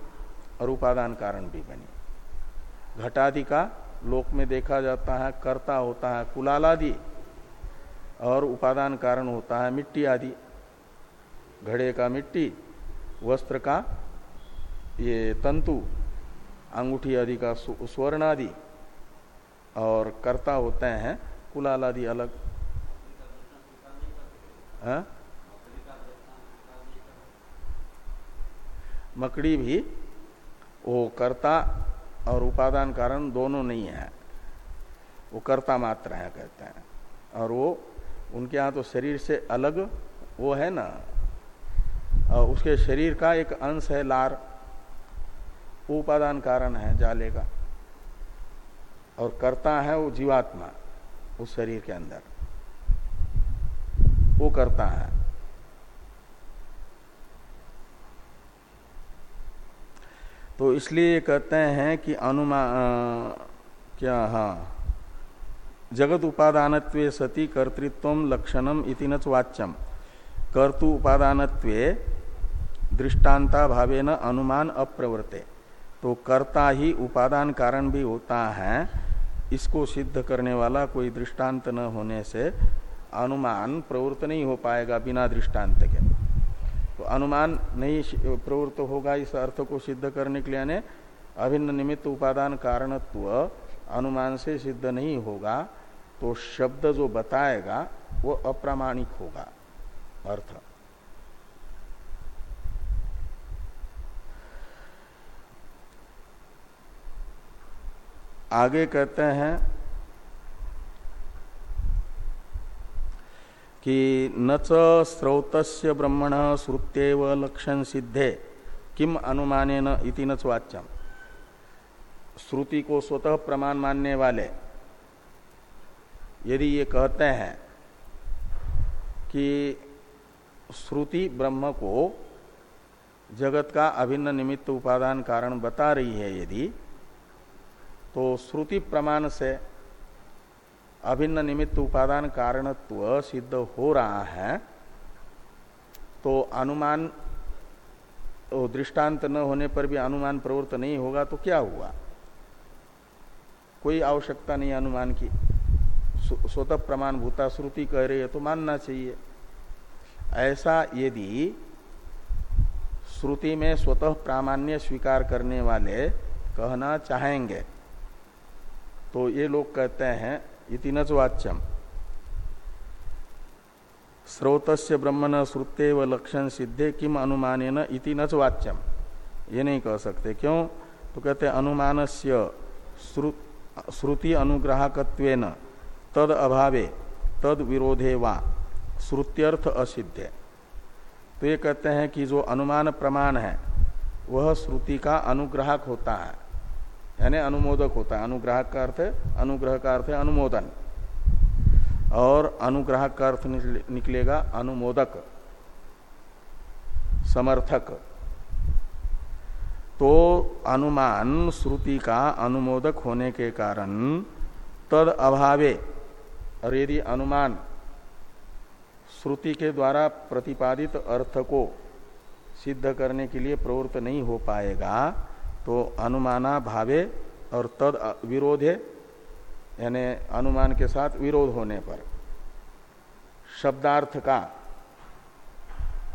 और उपादान कारण भी बनी। घटादि का लोक में देखा जाता है, कर्ता होता है कुलालादि और उपादान कारण होता है, मिट्टी आदि घड़े का मिट्टी, वस्त्र का ये तंतु, अंगूठी आदि का स्वर्ण आदि और कर्ता होते हैं, कुलाल आदि अलग है? हाँ? मकड़ी भी वो कर्ता और उपादान कारण दोनों नहीं है। वो कर्ता मात्र है कहते हैं। और वो, उनके यहाँ तो शरीर से अलग वो है ना। उसके शरीर का एक अंश है लार। वो उपादान कारण है जाले का। और करता है वो जीवात्मा, उस शरीर के अंदर। वो करता है। तो इसलिए कहते हैं कि अनुमा क्या हाँ। जगत उपादान सती कर्तृत्व लक्षणम इति न वाच्यम। कर्तु उपादान दृष्टान्ता भावे न अनुमान अप्रवृत्ते तो कर्ता ही उपादान कारण भी होता है, इसको सिद्ध करने वाला कोई दृष्टांत न होने से अनुमान प्रवृत्त नहीं हो पाएगा बिना दृष्टांत के। तो अनुमान नहीं प्रवृत्त होगा इस अर्थ को सिद्ध करने के लिए अभिन्न निमित्त उपादान कारणत्व अनुमान से सिद्ध नहीं होगा तो शब्द जो बताएगा, वो अप्रामाणिक होगा, अर्थ। आगे कहते हैं कि न च स्रोतस्य ब्रह्मण श्रुत्यव लक्षण सिद्धे। किम अनुमाने न इति न वाच्यम। श्रुति को स्वतः प्रमाण मानने वाले। यदि ये कहते हैं कि श्रुति ब्रह्म को जगत का अभिन्न निमित्त उपादान कारण बता रही है यदि तो श्रुति प्रमाण से अभिन्न निमित्त उपादान कारणत्व सिद्ध हो रहा है तो अनुमान तो दृष्टांत न होने पर भी अनुमान प्रवृत्त नहीं होगा तो क्या हुआ? कोई आवश्यकता नहीं अनुमान की। स्वतः प्रमाण भूता श्रुति कह रही है तो मानना चाहिए। ऐसा यदि श्रुति में स्वतः प्रामाण्य स्वीकार करने वाले कहना चाहेंगे तो ये लोग कहते हैं इति वाच्यम। स्रोतस्य ब्रह्मण श्रुते व लक्षण सिद्धे किम अनुमान न इति न वाच्यम। ये नहीं कह सकते। क्यों? तो कहते अनुमान से श्रुति अनुग्राहकत्वेन तद अभावे, तद विरोधे वा, श्रुत्यर्थ असिद्ध। तो ये कहते हैं कि जो अनुमान प्रमाण है, वह श्रुति का अनुग्राहक होता है। यानी अनुमोदक होता है। अनुग्राहक का अर्थ है, अनुग्रह का अर्थ है अनुमोदन। और अनुग्राहक का अर्थ निकलेगा अनुमोदक, समर्थक। तो अनुमान श्रुति का अनुमोदक होने के कारण तद अभावे, और यदि अनुमान श्रुति के द्वारा प्रतिपादित अर्थ को सिद्ध करने के लिए प्रवृत्त नहीं हो पाएगा तो अनुमाना भावे और तद विरोधे, यानी अनुमान के साथ विरोध होने पर। शब्दार्थ का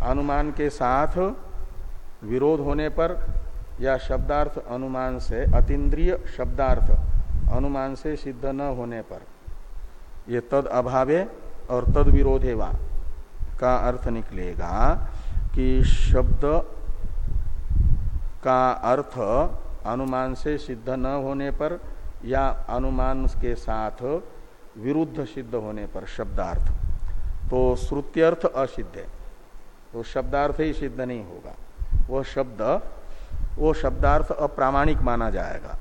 अनुमान के साथ विरोध होने पर या शब्दार्थ अनुमान से, अतीन्द्रिय शब्दार्थ अनुमान से सिद्ध न होने पर, ये तद अभावे और तद विरोधे वा का अर्थ निकलेगा कि शब्द का अर्थ अनुमान से सिद्ध न होने पर या अनुमान के साथ विरुद्ध सिद्ध होने पर शब्दार्थ। तो श्रुत्यर्थ असिद्ध है। तो शब्दार्थ ही सिद्ध नहीं होगा। वो शब्द, वो शब्दार्थ अप्रामाणिक माना जाएगा।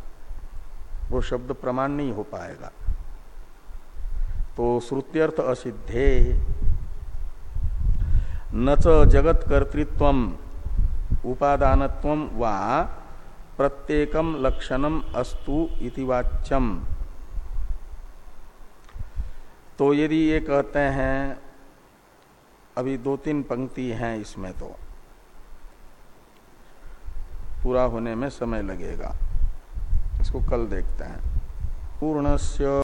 वो शब्द प्रमाण नहीं हो पाएगा। तो श्रुत्यर्थ असिद्धे। न च जगत कर्तृत्व उपादानत्व वा प्रत्येकम लक्षणम अस्तु इति वाच्यम। तो यदि ये कहते हैं, अभी दो तीन पंक्ति हैं इसमें तो। पूरा होने में समय लगेगा। इसको कल देखते हैं। पूर्णस्य